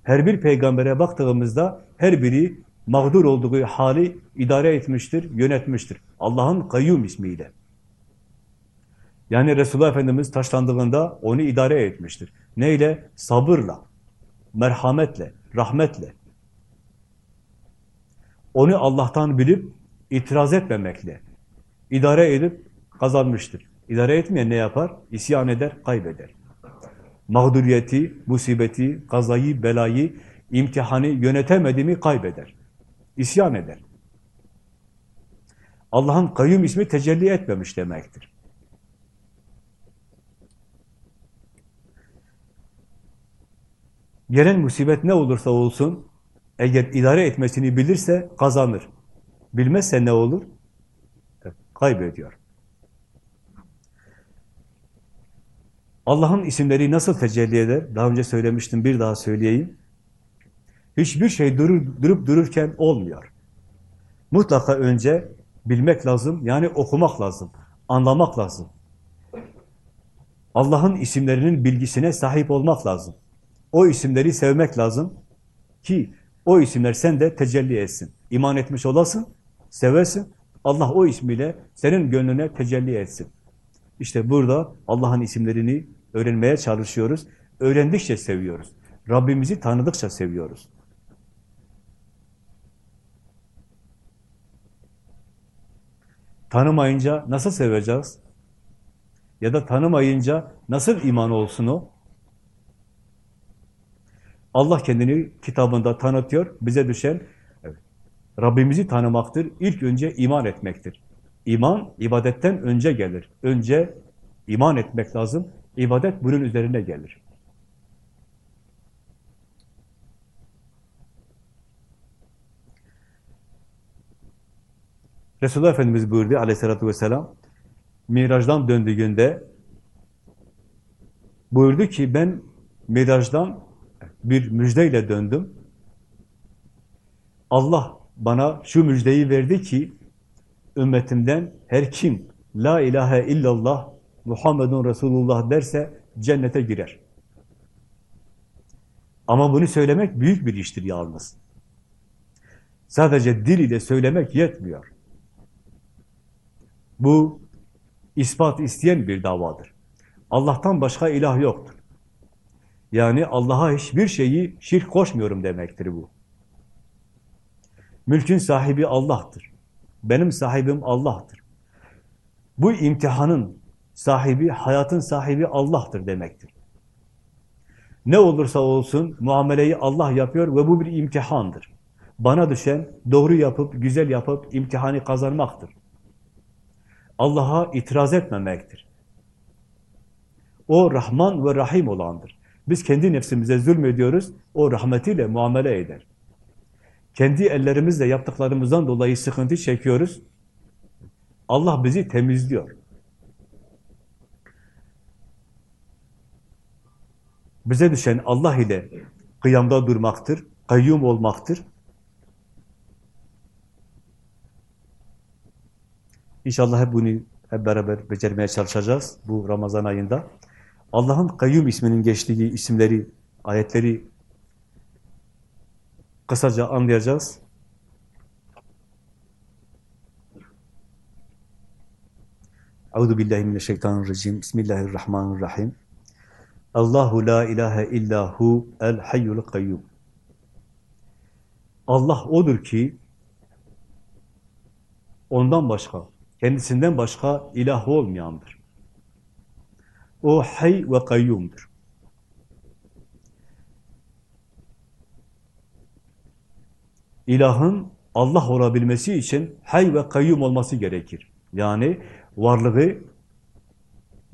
Her bir peygambere baktığımızda her biri mağdur olduğu hali idare etmiştir, yönetmiştir. Allah'ın kayyum ismiyle. Yani Resulullah Efendimiz taşlandığında onu idare etmiştir. Neyle? Sabırla, merhametle, rahmetle. Onu Allah'tan bilip itiraz etmemekle idare edip kazanmıştır. İdare etmeyen ne yapar? İsyan eder, kaybeder. Mağduriyeti, musibeti, kazayı, belayı, imtihanı yönetemedi mi kaybeder. İsyan eder. Allah'ın kayyum ismi tecelli etmemiş demektir. Gelen musibet ne olursa olsun, eğer idare etmesini bilirse kazanır. Bilmezse ne olur? Kaybediyor. Allah'ın isimleri nasıl tecelli eder? Daha önce söylemiştim, bir daha söyleyeyim. Hiçbir şey durur, durup dururken olmuyor. Mutlaka önce bilmek lazım, yani okumak lazım, anlamak lazım. Allah'ın isimlerinin bilgisine sahip olmak lazım. O isimleri sevmek lazım ki o isimler sende tecelli etsin. İman etmiş olasın, seversin. Allah o ismiyle senin gönlüne tecelli etsin. İşte burada Allah'ın isimlerini öğrenmeye çalışıyoruz. Öğrendikçe seviyoruz. Rabbimizi tanıdıkça seviyoruz. Tanımayınca nasıl seveceğiz? Ya da tanımayınca nasıl iman olsun o? Allah kendini kitabında tanıtıyor. Bize düşen Rabbimizi tanımaktır. İlk önce iman etmektir. İman, ibadetten önce gelir. Önce iman etmek lazım. İbadet bunun üzerine gelir. Resulullah Efendimiz buyurdu aleyhissalatü vesselam, Miraj'dan döndüğünde buyurdu ki ben Miraj'dan bir müjdeyle döndüm. Allah bana şu müjdeyi verdi ki ümmetimden her kim la ilahe illallah Muhammedun Resulullah derse cennete girer. Ama bunu söylemek büyük bir iştir yalnız. Sadece dil ile söylemek yetmiyor. Bu ispat isteyen bir davadır. Allah'tan başka ilah yoktur. Yani Allah'a hiçbir şeyi şirk koşmuyorum demektir bu. Mülkün sahibi Allah'tır. Benim sahibim Allah'tır. Bu imtihanın sahibi, hayatın sahibi Allah'tır demektir. Ne olursa olsun muameleyi Allah yapıyor ve bu bir imtihandır. Bana düşen doğru yapıp, güzel yapıp imtihanı kazanmaktır. Allah'a itiraz etmemektir. O Rahman ve Rahim olandır. Biz kendi nefsimize zulmediyoruz, o rahmetiyle muamele eder. Kendi ellerimizle yaptıklarımızdan dolayı sıkıntı çekiyoruz. Allah bizi temizliyor. Bize düşen Allah ile kıyamda durmaktır, kayyum olmaktır. İnşallah hep bunu hep beraber becermeye çalışacağız bu Ramazan ayında. Allah'ın kayyum isminin geçtiği isimleri, ayetleri kısaca anlayacağız. Euzu billahi mineşşeytanirracim. Bismillahirrahmanirrahim. Allahu la ilahe illahu el hayyul kayyum. Allah odur ki ondan başka, kendisinden başka ilah olmayandır. O hay ve kayyumdur. İlahın Allah olabilmesi için hay ve kayyum olması gerekir. Yani varlığı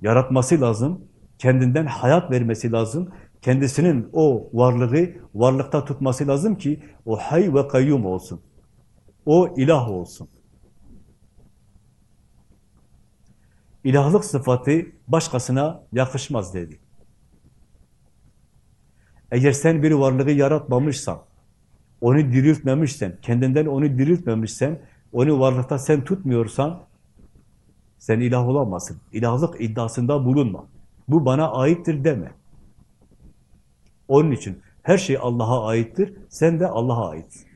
yaratması lazım, kendinden hayat vermesi lazım, kendisinin o varlığı varlıkta tutması lazım ki o hay ve kayyum olsun. O ilah olsun. İlahlık sıfatı başkasına yakışmaz dedi. Eğer sen bir varlığı yaratmamışsan, onu diriltmemişsen, kendinden onu diriltmemişsen, onu varlıkta sen tutmuyorsan, sen ilah olamazsın. İlahlık iddiasında bulunma. Bu bana aittir deme. Onun için her şey Allah'a aittir, sen de Allah'a aitsin.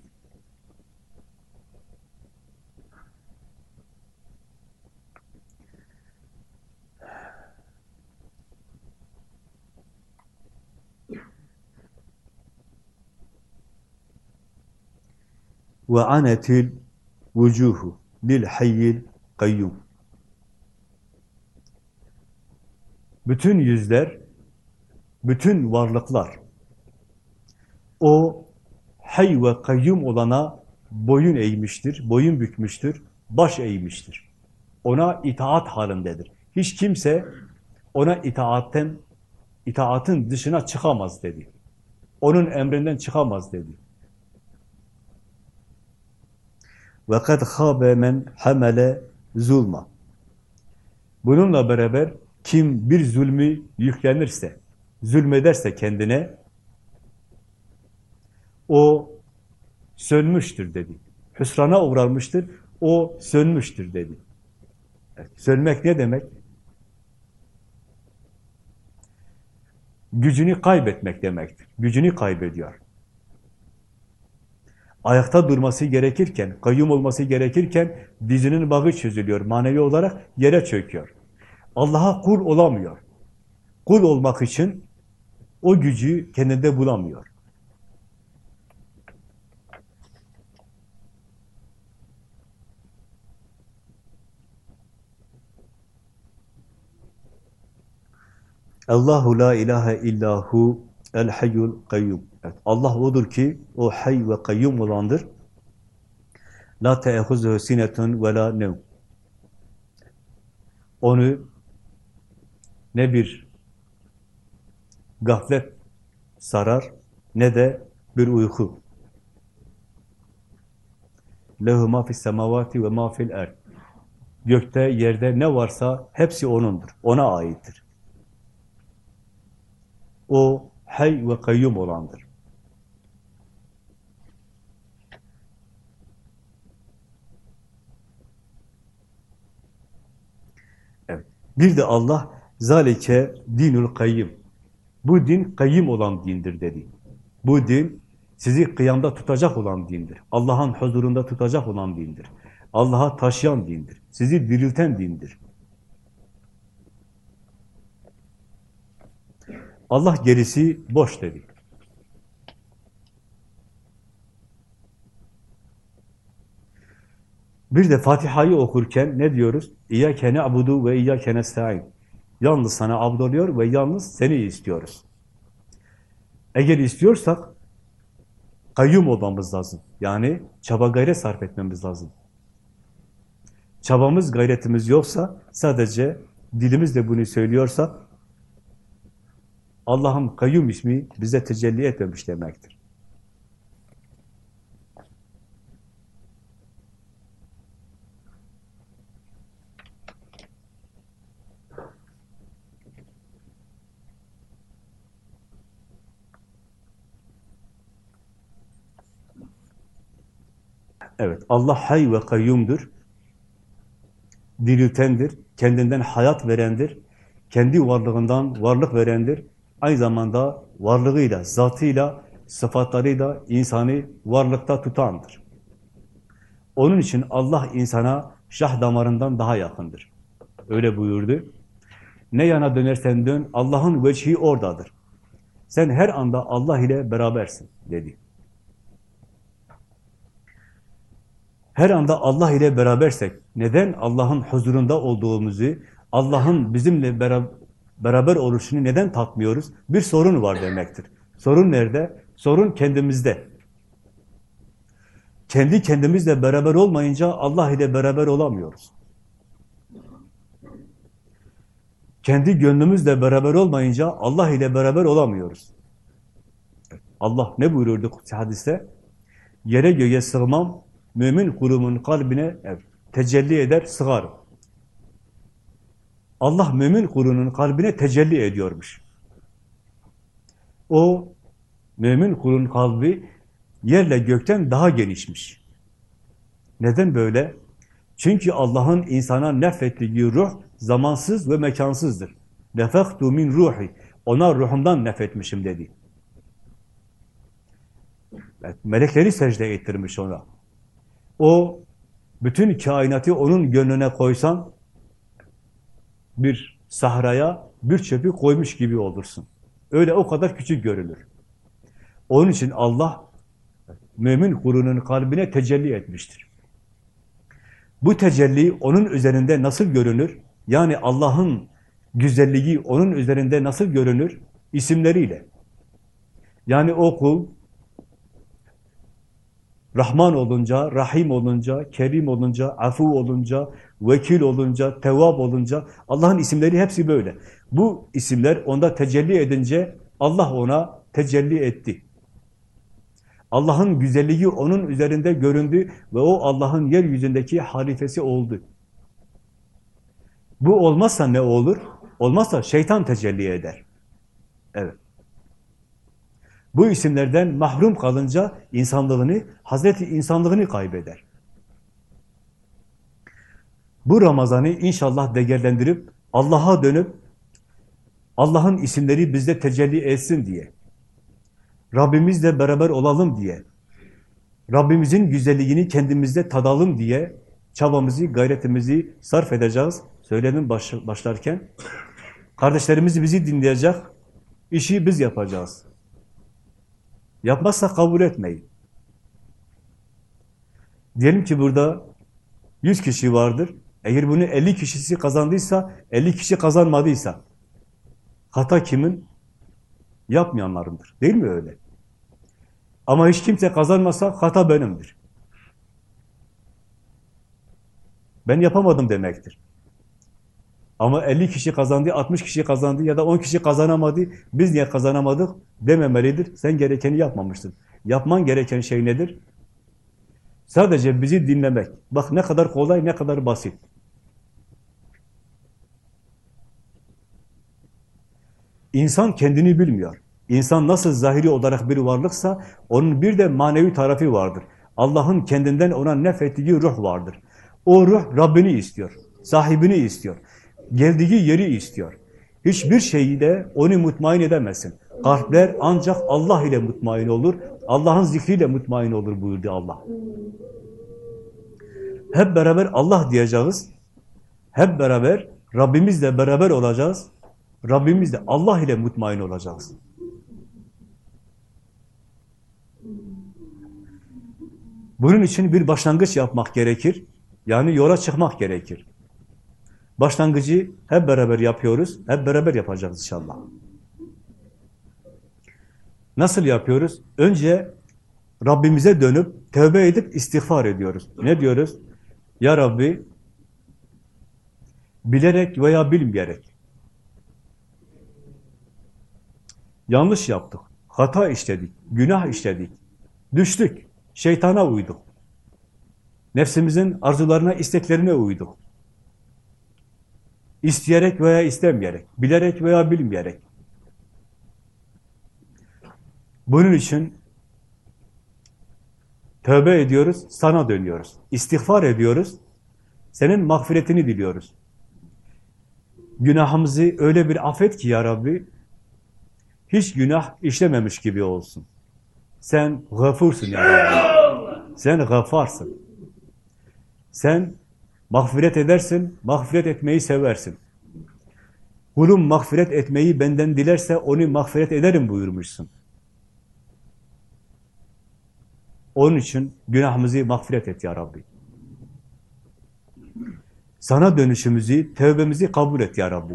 ve anetil vucuhu lil hayyil kayyum. Bütün yüzler, bütün varlıklar o hay ve kayyum olana boyun eğmiştir, boyun bükmüştür, baş eğmiştir. Ona itaat halindedir. Hiç kimse ona itaatten, itaatın dışına çıkamaz dedi. Onun emrinden çıkamaz dedi. kad khabe men hamele zulma. Bununla beraber kim bir zulmü yüklenirse, zulmederse kendine o sönmüştür dedi. Hüsrana uğramıştır, o sönmüştür dedi. Sönmek ne demek? Gücünü kaybetmek demektir. Gücünü kaybediyor ayakta durması gerekirken, kayyum olması gerekirken dizinin bağı çözülüyor. Manevi olarak yere çöküyor. Allah'a kul olamıyor. Kul olmak için o gücü kendinde bulamıyor. Allahu la ilahe illahu el hayyul kayyum. Evet, Allah odur ki o hay ve kayyum olandır. La te'ehuzuhu sinetun ve la nev. Onu ne bir gaflet sarar ne de bir uyku. Lehu ma fis semavati ve ma fil erd. Gökte, yerde ne varsa hepsi O'nundur. Ona aittir. O hay ve kayyum olandır. Bir de Allah zalike dinul kayyim. Bu din kayyim olan dindir dedi. Bu din sizi kıyamda tutacak olan dindir. Allah'ın huzurunda tutacak olan dindir. Allah'a taşıyan dindir. Sizi dirilten dindir. Allah gerisi boş dedi. Bir de Fatiha'yı okurken ne diyoruz? İyyâke ne'budu ve iyyâke nesta'in. Yalnız sana abd oluyor ve yalnız seni istiyoruz. Eğer istiyorsak kayyum olmamız lazım. Yani çaba gayret sarf etmemiz lazım. Çabamız, gayretimiz yoksa, sadece dilimizle bunu söylüyorsa Allah'ın kayyum ismi bize tecelli etmemiş demektir. Evet, Allah hay ve kayyumdur. Diriltendir, kendinden hayat verendir, kendi varlığından varlık verendir. Aynı zamanda varlığıyla, zatıyla, sıfatlarıyla insanı varlıkta tutandır. Onun için Allah insana şah damarından daha yakındır. Öyle buyurdu. Ne yana dönersen dön, Allah'ın veçhi oradadır. Sen her anda Allah ile berabersin, dedi. Her anda Allah ile berabersek, neden Allah'ın huzurunda olduğumuzu, Allah'ın bizimle beraber oluşunu neden tatmıyoruz? Bir sorun var demektir. Sorun nerede? Sorun kendimizde. Kendi kendimizle beraber olmayınca Allah ile beraber olamıyoruz. Kendi gönlümüzle beraber olmayınca Allah ile beraber olamıyoruz. Allah ne buyururdu hadiste? Yere göğe sığmam, mümin kurumun kalbine evet, tecelli eder, sığar. Allah mümin kulunun kalbine tecelli ediyormuş. O mümin kulun kalbi yerle gökten daha genişmiş. Neden böyle? Çünkü Allah'ın insana nefettiği ruh zamansız ve mekansızdır. Nefektu min ruhi. Ona ruhumdan nefetmişim dedi. Evet, melekleri secde ettirmiş ona. O bütün kainatı onun gönlüne koysan bir sahraya bir çöpü koymuş gibi olursun. Öyle o kadar küçük görünür. Onun için Allah mümin kulunun kalbine tecelli etmiştir. Bu tecelli onun üzerinde nasıl görünür? Yani Allah'ın güzelliği onun üzerinde nasıl görünür? İsimleriyle. Yani o kul Rahman olunca, Rahim olunca, Kerim olunca, Afu olunca, Vekil olunca, Tevvab olunca Allah'ın isimleri hepsi böyle. Bu isimler onda tecelli edince Allah ona tecelli etti. Allah'ın güzelliği onun üzerinde göründü ve o Allah'ın yeryüzündeki halifesi oldu. Bu olmazsa ne olur? Olmazsa şeytan tecelli eder. Evet. Bu isimlerden mahrum kalınca insanlığını, Hazreti insanlığını kaybeder. Bu Ramazan'ı inşallah değerlendirip Allah'a dönüp Allah'ın isimleri bizde tecelli etsin diye Rabbimizle beraber olalım diye Rabbimizin güzelliğini kendimizde tadalım diye çabamızı, gayretimizi sarf edeceğiz. Söyledim baş, başlarken. Kardeşlerimiz bizi dinleyecek. işi biz yapacağız. Yapmazsa kabul etmeyin. Diyelim ki burada 100 kişi vardır. Eğer bunu 50 kişisi kazandıysa, 50 kişi kazanmadıysa hata kimin? Yapmayanlarındır. Değil mi öyle? Ama hiç kimse kazanmasa hata benimdir. Ben yapamadım demektir. Ama 50 kişi kazandı, 60 kişi kazandı ya da 10 kişi kazanamadı, biz niye kazanamadık dememelidir. Sen gerekeni yapmamıştın. Yapman gereken şey nedir? Sadece bizi dinlemek. Bak ne kadar kolay, ne kadar basit. İnsan kendini bilmiyor. İnsan nasıl zahiri olarak bir varlıksa, onun bir de manevi tarafı vardır. Allah'ın kendinden ona nefettiği ruh vardır. O ruh Rabbini istiyor, sahibini istiyor, geldiği yeri istiyor. Hiçbir şeyi onu mutmain edemezsin. Kalpler ancak Allah ile mutmain olur, Allah'ın zikriyle mutmain olur buyurdu Allah. Hep beraber Allah diyeceğiz, hep beraber Rabbimizle beraber olacağız, Rabbimizle Allah ile mutmain olacağız. Bunun için bir başlangıç yapmak gerekir. Yani yola çıkmak gerekir. Başlangıcı hep beraber yapıyoruz. Hep beraber yapacağız inşallah. Nasıl yapıyoruz? Önce Rabbimize dönüp, tövbe edip istiğfar ediyoruz. Ne diyoruz? Ya Rabbi, bilerek veya bilmeyerek yanlış yaptık, hata işledik, günah işledik, düştük. Şeytana uyduk. Nefsimizin arzularına, isteklerine uyduk. İsteyerek veya istemeyerek, bilerek veya bilmeyerek. Bunun için tövbe ediyoruz, sana dönüyoruz. İstiğfar ediyoruz, senin mağfiretini diliyoruz. Günahımızı öyle bir affet ki ya Rabbi, hiç günah işlememiş gibi olsun. Sen gafursun ya Rabbi. Sen gafarsın. Sen mağfiret edersin, mağfiret etmeyi seversin. Kulum mağfiret etmeyi benden dilerse onu mağfiret ederim buyurmuşsun. Onun için günahımızı mağfiret et ya Rabbi. Sana dönüşümüzü, tevbemizi kabul et ya Rabbi.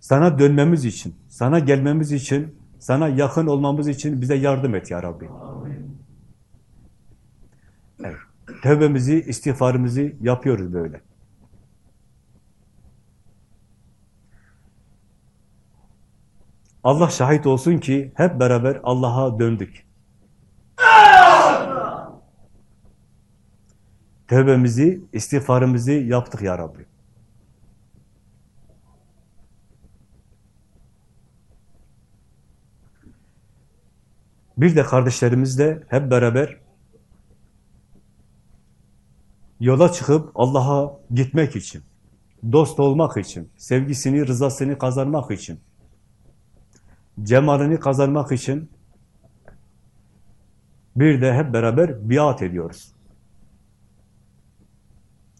Sana dönmemiz için, sana gelmemiz için sana yakın olmamız için bize yardım et ya Rabbi. Evet. Tevbemizi, istiğfarımızı yapıyoruz böyle. Allah şahit olsun ki hep beraber Allah'a döndük. tövbemizi, istiğfarımızı yaptık ya Rabbi. Bir de kardeşlerimizle hep beraber yola çıkıp Allah'a gitmek için, dost olmak için, sevgisini, rızasını kazanmak için, cemalini kazanmak için bir de hep beraber biat ediyoruz.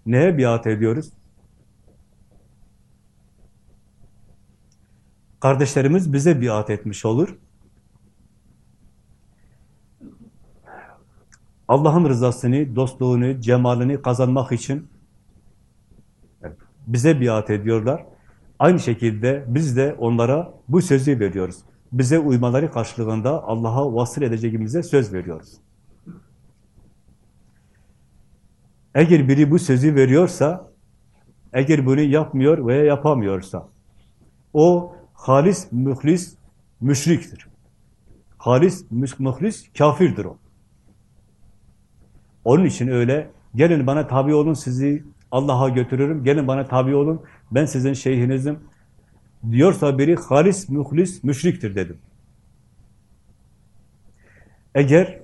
Neye biat ediyoruz? Kardeşlerimiz bize biat etmiş olur. Allah'ın rızasını, dostluğunu, cemalini kazanmak için bize biat ediyorlar. Aynı şekilde biz de onlara bu sözü veriyoruz. Bize uymaları karşılığında Allah'a vasıl edeceğimize söz veriyoruz. Eğer biri bu sözü veriyorsa, eğer bunu yapmıyor veya yapamıyorsa, o halis, mühlis, müşriktir. Halis, mühlis, kafirdir o. Onun için öyle, gelin bana tabi olun sizi Allah'a götürürüm, gelin bana tabi olun, ben sizin şeyhinizim, diyorsa biri halis, muhlis, müşriktir dedim. Eğer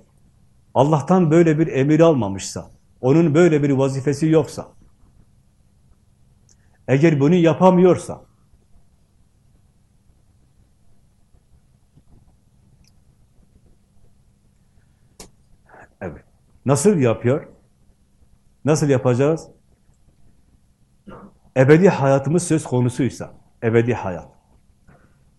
Allah'tan böyle bir emir almamışsa, onun böyle bir vazifesi yoksa, eğer bunu yapamıyorsa, evet, nasıl yapıyor? Nasıl yapacağız? Ebedi hayatımız söz konusuysa, ebedi hayat.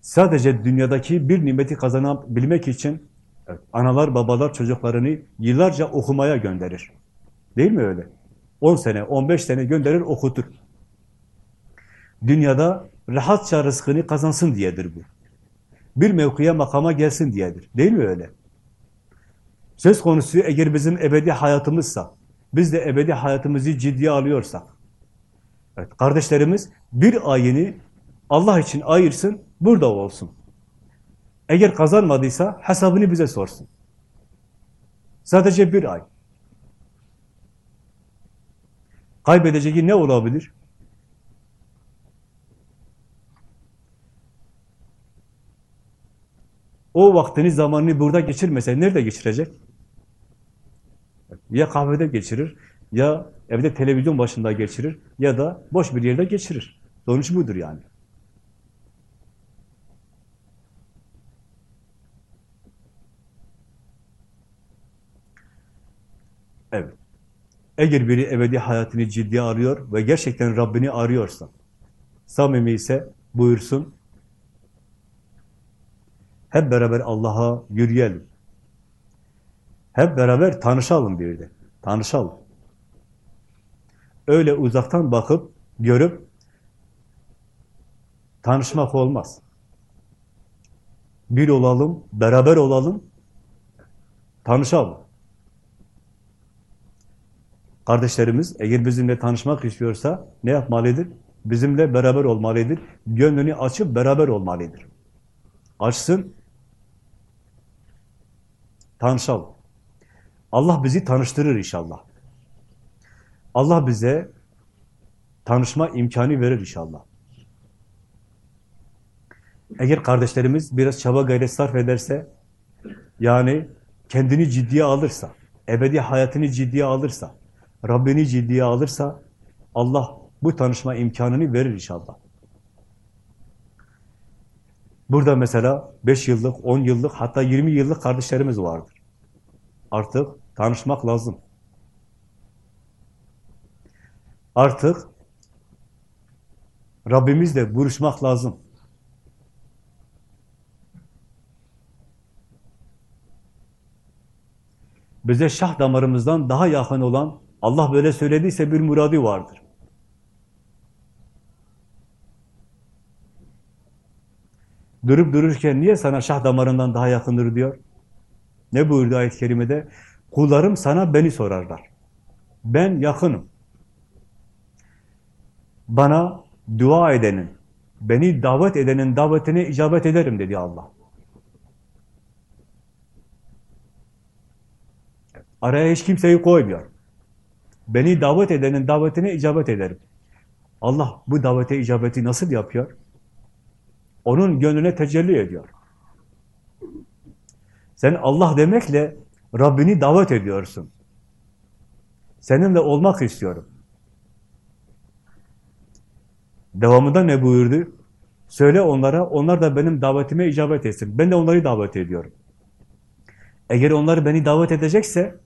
Sadece dünyadaki bir nimeti kazanabilmek için evet, analar, babalar çocuklarını yıllarca okumaya gönderir. Değil mi öyle? 10 sene, 15 sene gönderir, okutur. Dünyada rahatça rızkını kazansın diyedir bu. Bir mevkiye, makama gelsin diyedir. Değil mi öyle? Söz konusu eğer bizim ebedi hayatımızsa, biz de ebedi hayatımızı ciddiye alıyorsak, evet, kardeşlerimiz bir ayını Allah için ayırsın, burada olsun. Eğer kazanmadıysa hesabını bize sorsun. Sadece bir ay. Kaybedeceği ne olabilir? O vaktini, zamanını burada geçirmese nerede geçirecek? Ya kahvede geçirir, ya evde televizyon başında geçirir, ya da boş bir yerde geçirir. Sonuç budur yani. Evet. Eğer biri ebedi hayatını ciddiye arıyor ve gerçekten Rabbini arıyorsa, samimi ise buyursun, hep beraber Allah'a yürüyelim. Hep beraber tanışalım bir de. Tanışalım. Öyle uzaktan bakıp, görüp tanışmak olmaz. Bir olalım, beraber olalım, tanışalım. Kardeşlerimiz eğer bizimle tanışmak istiyorsa ne yapmalıdır? Bizimle beraber olmalıdır. Gönlünü açıp beraber olmalıdır. Açsın, tanışalım. Allah bizi tanıştırır inşallah. Allah bize tanışma imkanı verir inşallah. Eğer kardeşlerimiz biraz çaba gayret sarf ederse, yani kendini ciddiye alırsa, ebedi hayatını ciddiye alırsa, Rabbini ciddiye alırsa, Allah bu tanışma imkanını verir inşallah. Burada mesela 5 yıllık, 10 yıllık, hatta 20 yıllık kardeşlerimiz vardır. Artık tanışmak lazım. Artık Rabbimizle buluşmak lazım. Bize şah damarımızdan daha yakın olan Allah böyle söylediyse bir muradi vardır. Durup dururken niye sana şah damarından daha yakındır diyor? Ne buyurdu ayet-i kerimede? Kullarım sana beni sorarlar. Ben yakınım. Bana dua edenin, beni davet edenin davetine icabet ederim dedi Allah. Araya hiç kimseyi koymuyor. Beni davet edenin davetine icabet ederim. Allah bu davete icabeti nasıl yapıyor? Onun gönlüne tecelli ediyor. Sen Allah demekle Rabbini davet ediyorsun. Seninle olmak istiyorum. Devamında ne buyurdu? Söyle onlara, onlar da benim davetime icabet etsin. Ben de onları davet ediyorum. Eğer onlar beni davet edecekse,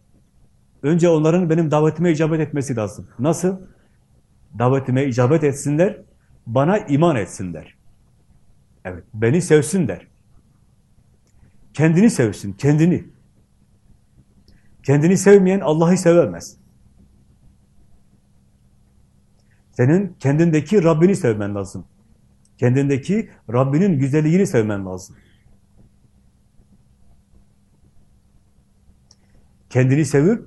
önce onların benim davetime icabet etmesi lazım. Nasıl? Davetime icabet etsinler, bana iman etsinler. Evet, beni sevsinler. Kendini sevsin, kendini. Kendini sevmeyen Allah'ı sevemez. Senin kendindeki Rabbini sevmen lazım. Kendindeki Rabbinin güzelliğini sevmen lazım. Kendini sevip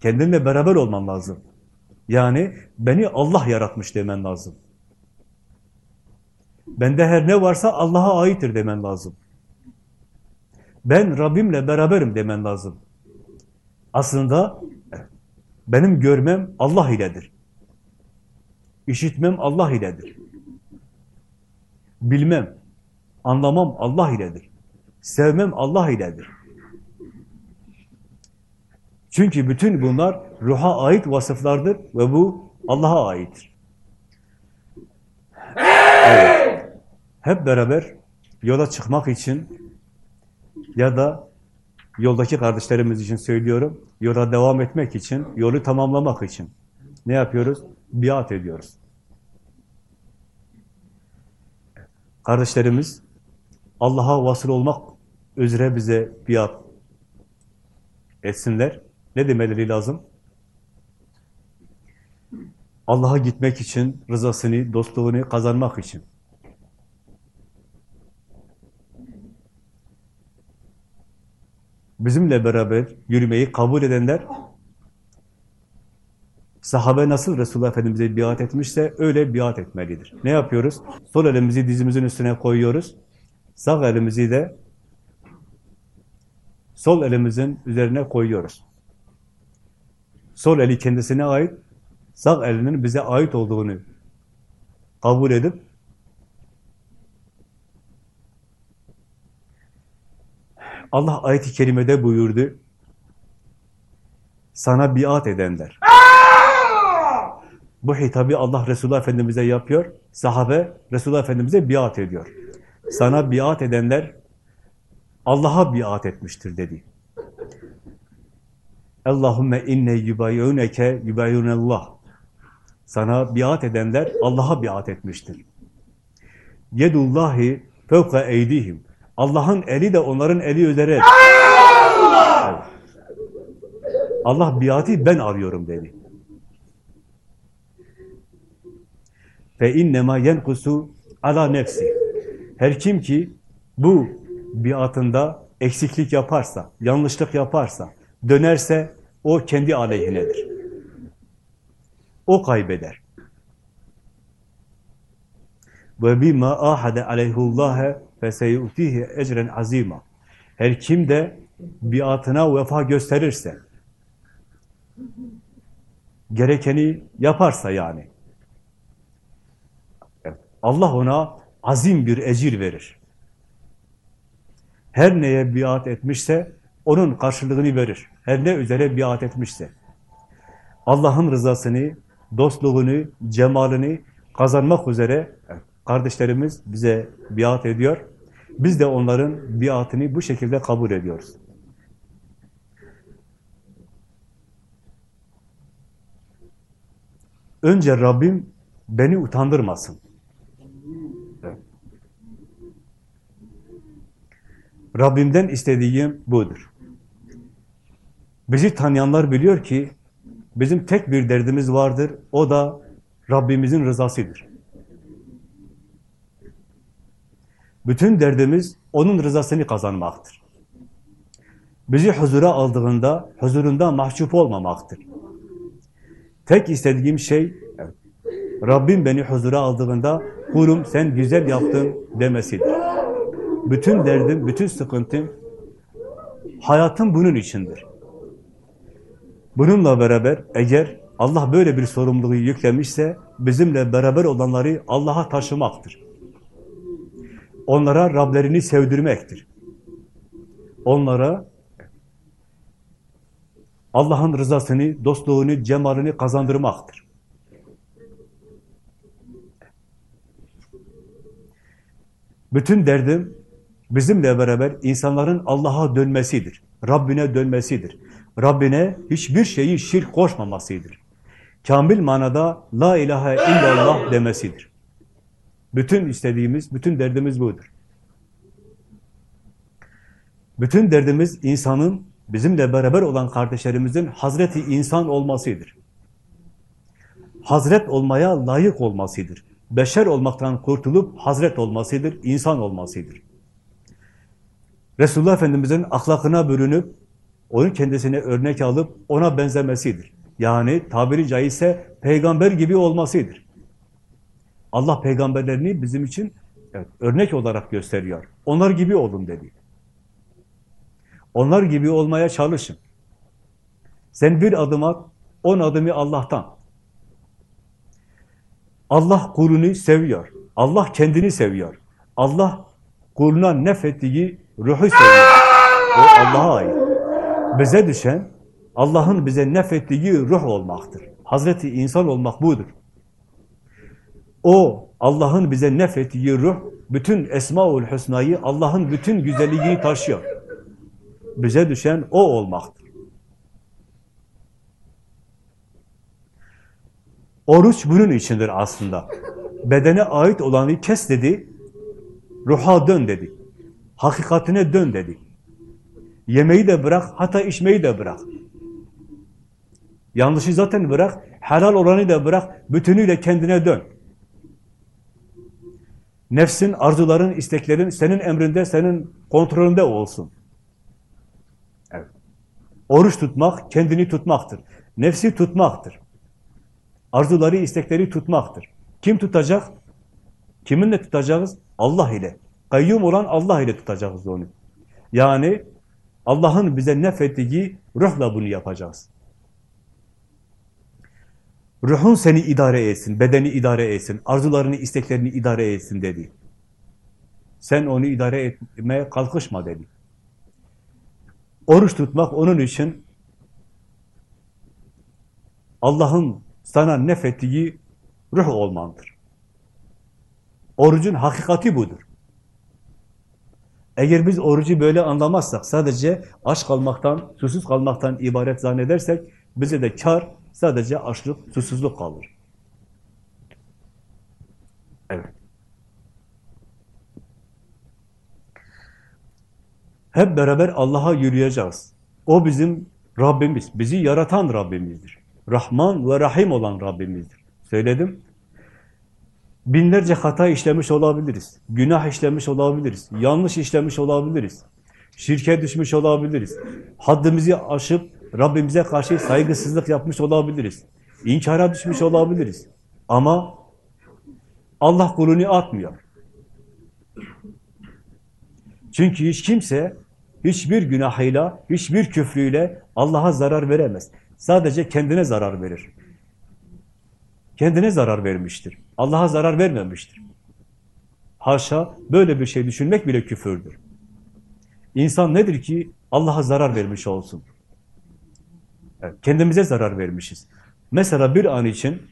kendinle beraber olman lazım. Yani beni Allah yaratmış demen lazım. Bende her ne varsa Allah'a aittir demen lazım. Ben Rabbimle beraberim demen lazım. Aslında benim görmem Allah iledir. İşitmem Allah iledir. Bilmem, anlamam Allah iledir. Sevmem Allah iledir. Çünkü bütün bunlar ruha ait vasıflardır ve bu Allah'a aittir. Evet. Hep beraber yola çıkmak için ya da yoldaki kardeşlerimiz için söylüyorum, yola devam etmek için, yolu tamamlamak için ne yapıyoruz? Biat ediyoruz. Kardeşlerimiz Allah'a vasıl olmak üzere bize biat etsinler. Ne demeleri lazım? Allah'a gitmek için, rızasını, dostluğunu kazanmak için. Bizimle beraber yürümeyi kabul edenler, sahabe nasıl Resulullah Efendimiz'e biat etmişse öyle biat etmelidir. Ne yapıyoruz? Sol elimizi dizimizin üstüne koyuyoruz. Sağ elimizi de sol elimizin üzerine koyuyoruz. Sol eli kendisine ait, sağ elinin bize ait olduğunu kabul edip Allah ayet-i kerimede buyurdu. Sana biat edenler. Bu hitabı Allah Resulullah Efendimiz'e yapıyor. Sahabe Resulullah Efendimiz'e biat ediyor. Sana biat edenler Allah'a biat etmiştir dedi. Allahümme inne yubayyuneke yubayyunallah. Sana biat edenler Allah'a biat etmiştir. Yedullahi fevka eydihim. Allah'ın eli de onların eli üzere. Evet. Allah biatı ben arıyorum dedi. Fe innema yenkusu ala nefsi. Her kim ki bu biatında eksiklik yaparsa, yanlışlık yaparsa, dönerse o kendi aleyhinedir. O kaybeder. Ve bima ahade aleyhullâhe feseyutihi ecren azima. Her kim de biatına vefa gösterirse, gerekeni yaparsa yani, Allah ona azim bir ecir verir. Her neye biat etmişse, onun karşılığını verir. Her ne üzere biat etmişse. Allah'ın rızasını, dostluğunu, cemalini kazanmak üzere kardeşlerimiz bize biat ediyor. Biz de onların biatını bu şekilde kabul ediyoruz. Önce Rabbim beni utandırmasın. Rabbimden istediğim budur. Bizi tanıyanlar biliyor ki bizim tek bir derdimiz vardır. O da Rabbimizin rızasıdır. Bütün derdimiz onun rızasını kazanmaktır. Bizi huzura aldığında huzurunda mahcup olmamaktır. Tek istediğim şey Rabbim beni huzura aldığında kulum sen güzel yaptın demesidir. Bütün derdim, bütün sıkıntım, hayatım bunun içindir. Bununla beraber eğer Allah böyle bir sorumluluğu yüklemişse bizimle beraber olanları Allah'a taşımaktır. Onlara Rablerini sevdirmektir. Onlara Allah'ın rızasını, dostluğunu, cemalini kazandırmaktır. Bütün derdim bizimle beraber insanların Allah'a dönmesidir. Rabbine dönmesidir. Rabbine hiçbir şeyi şirk koşmamasıdır. Kamil manada La ilahe illallah demesidir. Bütün istediğimiz, bütün derdimiz budur. Bütün derdimiz insanın, bizimle beraber olan kardeşlerimizin Hazreti insan olmasıdır. Hazret olmaya layık olmasıdır. Beşer olmaktan kurtulup Hazret olmasıdır, insan olmasıdır. Resulullah Efendimiz'in ahlakına bürünüp, onu kendisine örnek alıp ona benzemesidir. Yani tabiri caizse peygamber gibi olmasıdır. Allah peygamberlerini bizim için evet, örnek olarak gösteriyor. Onlar gibi olun dedi. Onlar gibi olmaya çalışın. Sen bir adım at, on adımı Allah'tan. Allah kulunu seviyor. Allah kendini seviyor. Allah kuluna nefettiği ruhu seviyor. O Allah'a ait. Bize düşen Allah'ın bize nefettiği ruh olmaktır. Hazreti insan olmak budur. O Allah'ın bize nefettiği ruh bütün Esmaül Hüsna'yı Allah'ın bütün güzelliğini taşıyor. Bize düşen o olmaktır. Oruç bunun içindir aslında. Bedene ait olanı kes dedi, ruha dön dedi. Hakikatine dön dedi. Yemeği de bırak, hatta içmeyi de bırak. Yanlışı zaten bırak, helal olanı da bırak, bütünüyle kendine dön. Nefsin, arzuların, isteklerin senin emrinde, senin kontrolünde olsun. Evet. Oruç tutmak, kendini tutmaktır. Nefsi tutmaktır. Arzuları, istekleri tutmaktır. Kim tutacak? Kiminle tutacağız? Allah ile. Kayyum olan Allah ile tutacağız onu. Yani Allah'ın bize nefettiği ruhla bunu yapacağız. Ruhun seni idare etsin, bedeni idare etsin, arzularını, isteklerini idare etsin dedi. Sen onu idare etmeye kalkışma dedi. Oruç tutmak onun için Allah'ın sana nefettiği ruh olmandır. Orucun hakikati budur. Eğer biz orucu böyle anlamazsak, sadece aç kalmaktan, susuz kalmaktan ibaret zannedersek, bize de kar sadece açlık, susuzluk kalır. Evet. Hep beraber Allah'a yürüyeceğiz. O bizim Rabbimiz, bizi yaratan Rabbimizdir. Rahman ve Rahim olan Rabbimizdir. Söyledim. Binlerce hata işlemiş olabiliriz. Günah işlemiş olabiliriz. Yanlış işlemiş olabiliriz. Şirke düşmüş olabiliriz. Haddimizi aşıp Rabbimize karşı saygısızlık yapmış olabiliriz. İnkara düşmüş olabiliriz. Ama Allah kulunu atmıyor. Çünkü hiç kimse hiçbir günahıyla, hiçbir küfrüyle Allah'a zarar veremez. Sadece kendine zarar verir. Kendine zarar vermiştir. Allah'a zarar vermemiştir. Haşa böyle bir şey düşünmek bile küfürdür. İnsan nedir ki Allah'a zarar vermiş olsun? Kendimize zarar vermişiz. Mesela bir an için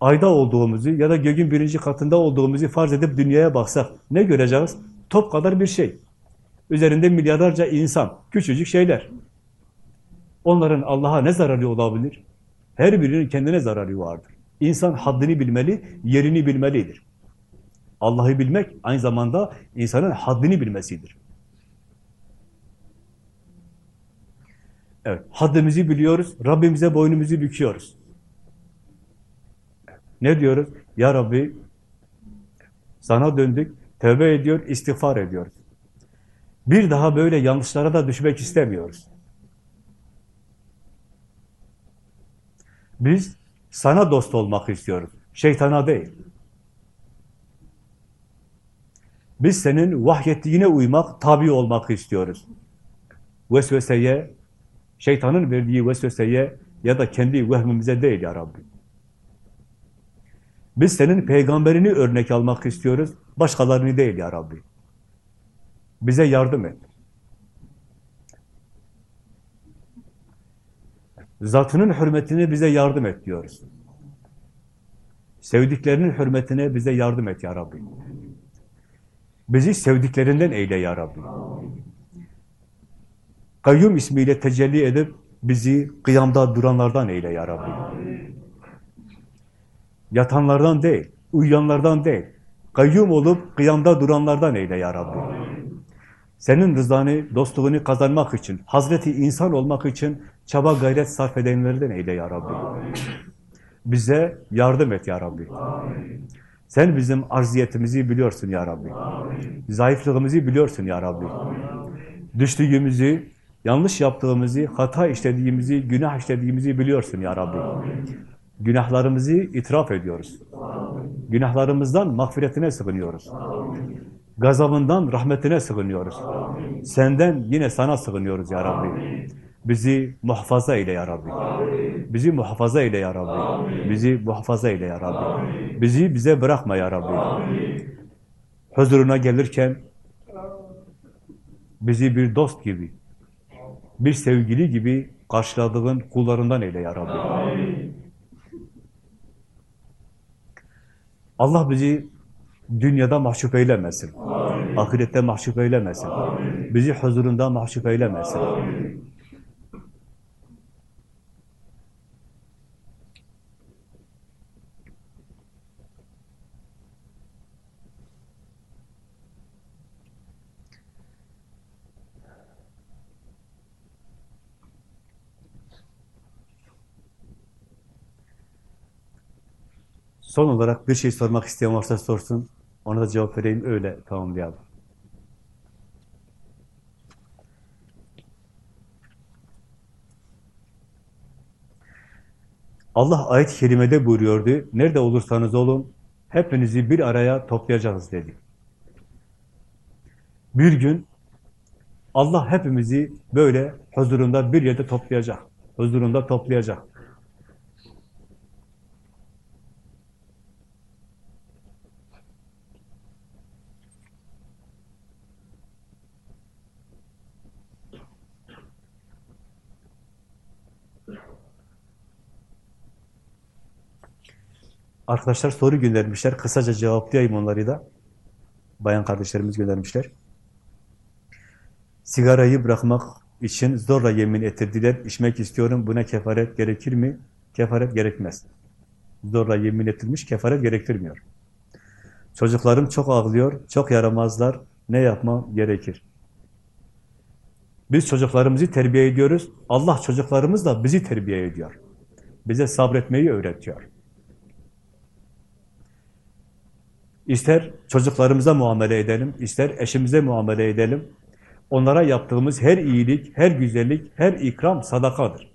ayda olduğumuzu ya da göğün birinci katında olduğumuzu farz edip dünyaya baksak ne göreceğiz? Top kadar bir şey. Üzerinde milyarlarca insan, küçücük şeyler. Onların Allah'a ne zararı olabilir? Her birinin kendine zararı vardır. İnsan haddini bilmeli, yerini bilmelidir. Allah'ı bilmek aynı zamanda insanın haddini bilmesidir. Evet, haddimizi biliyoruz, Rabbimize boynumuzu büküyoruz. Ne diyoruz? Ya Rabbi, sana döndük, tövbe ediyor, istiğfar ediyoruz. Bir daha böyle yanlışlara da düşmek istemiyoruz. Biz sana dost olmak istiyoruz, şeytana değil. Biz senin vahyettiğine uymak, tabi olmak istiyoruz. Vesveseye, şeytanın verdiği vesveseye ya da kendi vehmimize değil ya Rabbi. Biz senin peygamberini örnek almak istiyoruz, başkalarını değil ya Rabbi. Bize yardım et. Zatının hürmetine bize yardım et diyoruz. Sevdiklerinin hürmetine bize yardım et ya Rabbi. Bizi sevdiklerinden eyle ya Rabbi. Kayyum ismiyle tecelli edip bizi kıyamda duranlardan eyle ya Rabbi. Yatanlardan değil, uyuyanlardan değil, kayyum olup kıyamda duranlardan eyle ya Rabbi. Senin rızanı, dostluğunu kazanmak için, Hazreti insan olmak için çaba gayret sarf edenlerden eyle ya Rabbi. Bize yardım et ya Rabbi. Sen bizim arziyetimizi biliyorsun ya Rabbi. Zayıflığımızı biliyorsun ya Rabbi. Düştüğümüzü, yanlış yaptığımızı, hata işlediğimizi, günah işlediğimizi biliyorsun ya Rabbi. Günahlarımızı itiraf ediyoruz. Günahlarımızdan mağfiretine sığınıyoruz. Gazabından rahmetine sığınıyoruz. Senden yine sana sığınıyoruz ya Rabbi. Bizi muhafaza eyle ya Rabbi. Bizi muhafaza eyle ya Rabbi. Bizi muhafaza eyle ya Rabbi. Bizi bize bırakma ya Rabbi. Huzuruna gelirken bizi bir dost gibi, bir sevgili gibi karşıladığın kullarından eyle ya Rabbi. Allah bizi dünyada mahcup eylemesin. Ahirette mahcup eylemesin. Bizi huzurunda mahcup eylemesin. Son olarak bir şey sormak isteyen varsa sorsun. Ona da cevap vereyim, öyle tamamlayalım. Allah ayet-i kerimede buyuruyordu, nerede olursanız olun, hepinizi bir araya toplayacağız dedi. Bir gün Allah hepimizi böyle huzurunda bir yerde toplayacak. Huzurunda toplayacak. Arkadaşlar soru göndermişler. Kısaca cevaplayayım onları da. Bayan kardeşlerimiz göndermişler. Sigarayı bırakmak için zorla yemin ettirdiler. İçmek istiyorum. Buna kefaret gerekir mi? Kefaret gerekmez. Zorla yemin ettirmiş, kefaret gerektirmiyor. Çocuklarım çok ağlıyor, çok yaramazlar. Ne yapmam gerekir? Biz çocuklarımızı terbiye ediyoruz. Allah çocuklarımız da bizi terbiye ediyor. Bize sabretmeyi öğretiyor. İster çocuklarımıza muamele edelim, ister eşimize muamele edelim. Onlara yaptığımız her iyilik, her güzellik, her ikram sadakadır.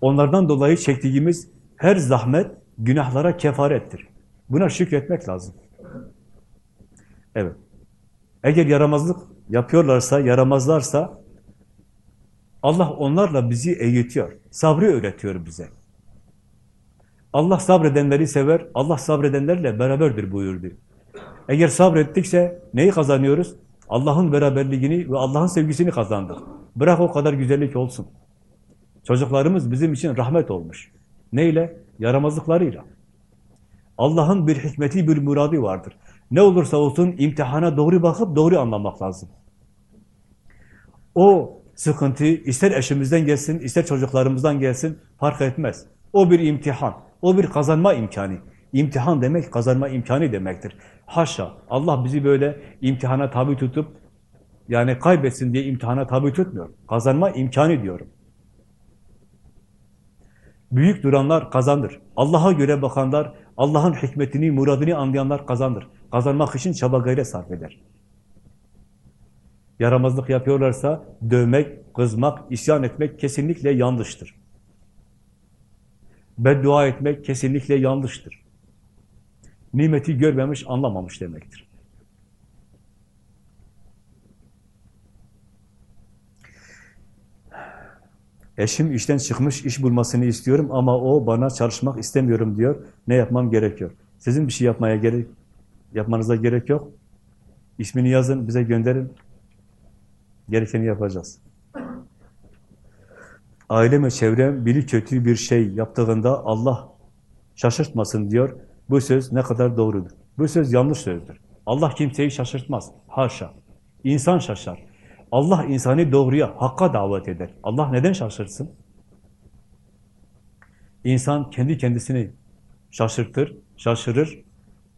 Onlardan dolayı çektiğimiz her zahmet günahlara kefarettir. Buna şükretmek lazım. Evet. Eğer yaramazlık yapıyorlarsa, yaramazlarsa Allah onlarla bizi eğitiyor. Sabrı öğretiyor bize. Allah sabredenleri sever, Allah sabredenlerle beraberdir buyurdu. Eğer sabrettikse neyi kazanıyoruz? Allah'ın beraberliğini ve Allah'ın sevgisini kazandık. Bırak o kadar güzellik olsun. Çocuklarımız bizim için rahmet olmuş. Neyle? Yaramazlıklarıyla. Allah'ın bir hikmeti, bir muradı vardır. Ne olursa olsun imtihana doğru bakıp doğru anlamak lazım. O sıkıntı ister eşimizden gelsin, ister çocuklarımızdan gelsin fark etmez. O bir imtihan, o bir kazanma imkanı. İmtihan demek kazanma imkanı demektir. Haşa, Allah bizi böyle imtihana tabi tutup, yani kaybetsin diye imtihana tabi tutmuyor. Kazanma imkanı diyorum. Büyük duranlar kazanır. Allah'a göre bakanlar, Allah'ın hikmetini, muradını anlayanlar kazanır. Kazanmak için çaba gayret sarf eder. Yaramazlık yapıyorlarsa dövmek, kızmak, isyan etmek kesinlikle yanlıştır. Beddua etmek kesinlikle yanlıştır. Nimeti görmemiş, anlamamış demektir. Eşim işten çıkmış, iş bulmasını istiyorum ama o bana çalışmak istemiyorum diyor. Ne yapmam gerekiyor? Sizin bir şey yapmaya gerek, yapmanıza gerek yok. İsmini yazın, bize gönderin. Gerekeni yapacağız. Ailem ve çevrem biri kötü bir şey yaptığında Allah şaşırtmasın diyor. Bu söz ne kadar doğrudur. Bu söz yanlış sözdür. Allah kimseyi şaşırtmaz. Haşa. İnsan şaşar. Allah insanı doğruya, hakka davet eder. Allah neden şaşırsın? İnsan kendi kendisini şaşırtır, şaşırır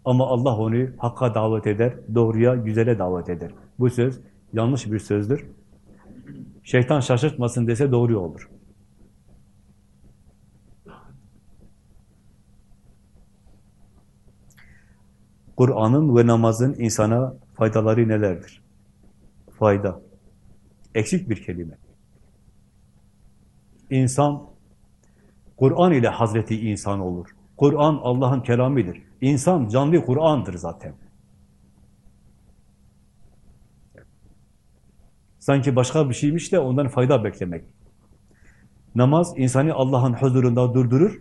ama Allah onu hakka davet eder, doğruya, güzele davet eder. Bu söz yanlış bir sözdür. Şeytan şaşırtmasın dese doğru olur. Kur'an'ın ve namazın insana faydaları nelerdir? Fayda. Eksik bir kelime. İnsan, Kur'an ile Hazreti insan olur. Kur'an Allah'ın kelamidir. İnsan canlı Kur'an'dır zaten. Sanki başka bir şeymiş de ondan fayda beklemek. Namaz insanı Allah'ın huzurunda durdurur,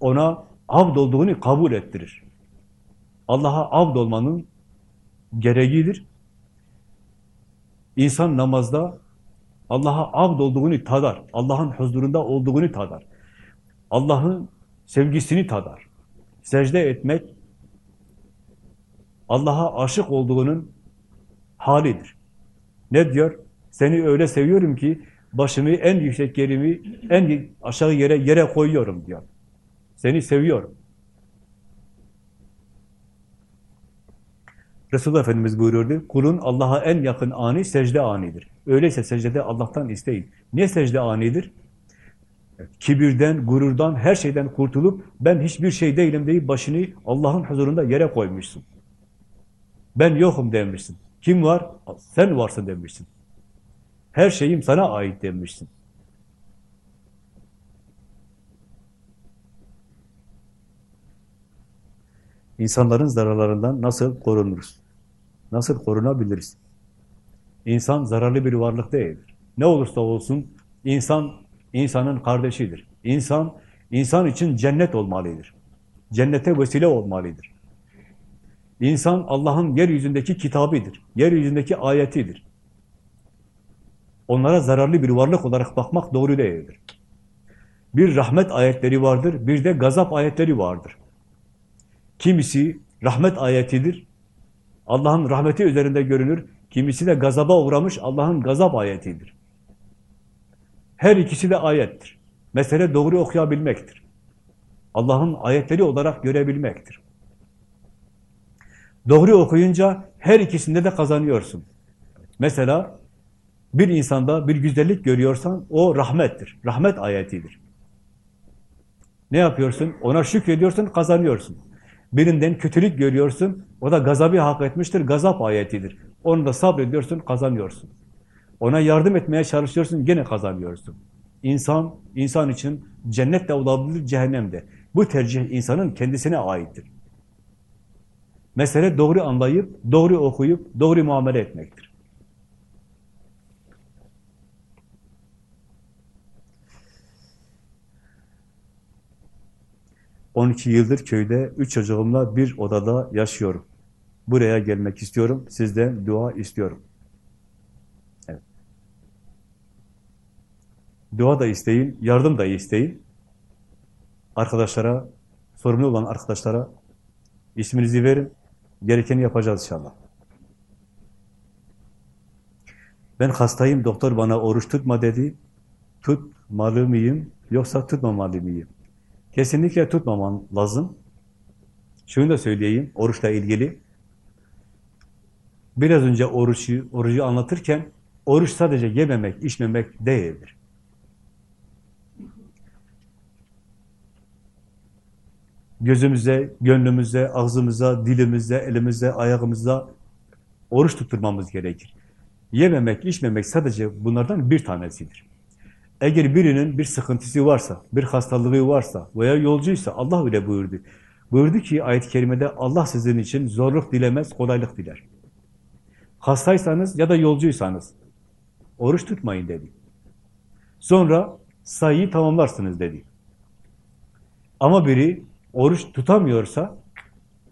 ona abd olduğunu kabul ettirir. Allah'a abd olmanın gereğidir. İnsan namazda Allah'a abd olduğunu tadar. Allah'ın huzurunda olduğunu tadar. Allah'ın sevgisini tadar. Secde etmek Allah'a aşık olduğunun halidir. Ne diyor? Seni öyle seviyorum ki başımı en yüksek yerimi en aşağı yere yere koyuyorum diyor. Seni seviyorum. Resulullah Efendimiz buyururdu, kulun Allah'a en yakın ani secde anidir. Öyleyse secdede Allah'tan isteyin. Niye secde anidir? Kibirden, gururdan, her şeyden kurtulup ben hiçbir şey değilim deyip başını Allah'ın huzurunda yere koymuşsun. Ben yokum demişsin. Kim var? Sen varsın demişsin. Her şeyim sana ait demişsin. İnsanların zararlarından nasıl korunuruz? Nasıl korunabiliriz? İnsan zararlı bir varlık değildir. Ne olursa olsun insan insanın kardeşidir. İnsan insan için cennet olmalıdır. Cennete vesile olmalıdır. İnsan Allah'ın yeryüzündeki kitabıdır. Yeryüzündeki ayetidir. Onlara zararlı bir varlık olarak bakmak doğru değildir. Bir rahmet ayetleri vardır, bir de gazap ayetleri vardır. Kimisi rahmet ayetidir, Allah'ın rahmeti üzerinde görünür, kimisi de gazaba uğramış Allah'ın gazap ayetidir. Her ikisi de ayettir. Mesele doğru okuyabilmektir. Allah'ın ayetleri olarak görebilmektir. Doğru okuyunca her ikisinde de kazanıyorsun. Mesela bir insanda bir güzellik görüyorsan o rahmettir. Rahmet ayetidir. Ne yapıyorsun? Ona şükrediyorsun, kazanıyorsun. Birinden kötülük görüyorsun, o da gazabı hak etmiştir, gazap ayetidir. Onu da sabrediyorsun, kazanıyorsun. Ona yardım etmeye çalışıyorsun, gene kazanıyorsun. İnsan, insan için cennet de olabilir, cehennem de. Bu tercih insanın kendisine aittir. Mesele doğru anlayıp, doğru okuyup, doğru muamele etmektir. On iki yıldır köyde üç çocuğumla bir odada yaşıyorum. Buraya gelmek istiyorum, sizden dua istiyorum. Evet. Dua da isteyin, yardım da isteyin. Arkadaşlara, sorumlu olan arkadaşlara isminizi verin, gerekeni yapacağız inşallah. Ben hastayım, doktor bana oruç tutma dedi. Tutmalı mıyım, yoksa tutmamalı mıyım? Kesinlikle tutmaman lazım. Şunu da söyleyeyim, oruçla ilgili. Biraz önce orucu, orucu anlatırken, oruç sadece yememek, içmemek değildir. Gözümüze, gönlümüze, ağzımıza, dilimize, elimize, ayağımıza oruç tutturmamız gerekir. Yememek, içmemek sadece bunlardan bir tanesidir. Eğer birinin bir sıkıntısı varsa, bir hastalığı varsa veya yolcuysa Allah bile buyurdu. Buyurdu ki ayet-i kerimede Allah sizin için zorluk dilemez, kolaylık diler. Hastaysanız ya da yolcuysanız oruç tutmayın dedi. Sonra sayıyı tamamlarsınız dedi. Ama biri oruç tutamıyorsa,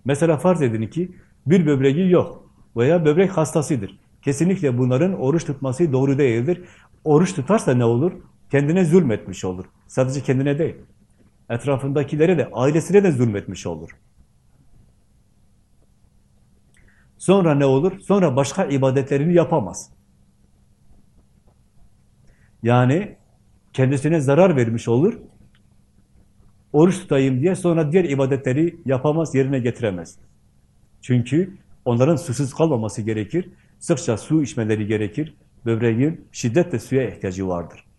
mesela farz edin ki bir böbreği yok veya böbrek hastasıdır. Kesinlikle bunların oruç tutması doğru değildir. Oruç tutarsa ne olur? Kendine zulmetmiş olur. Sadece kendine değil. Etrafındakilere de, ailesine de zulmetmiş olur. Sonra ne olur? Sonra başka ibadetlerini yapamaz. Yani kendisine zarar vermiş olur. Oruç tutayım diye sonra diğer ibadetleri yapamaz, yerine getiremez. Çünkü onların susuz kalmaması gerekir. Sıkça su içmeleri gerekir. Böbreğin şiddetle suya ihtiyacı vardır.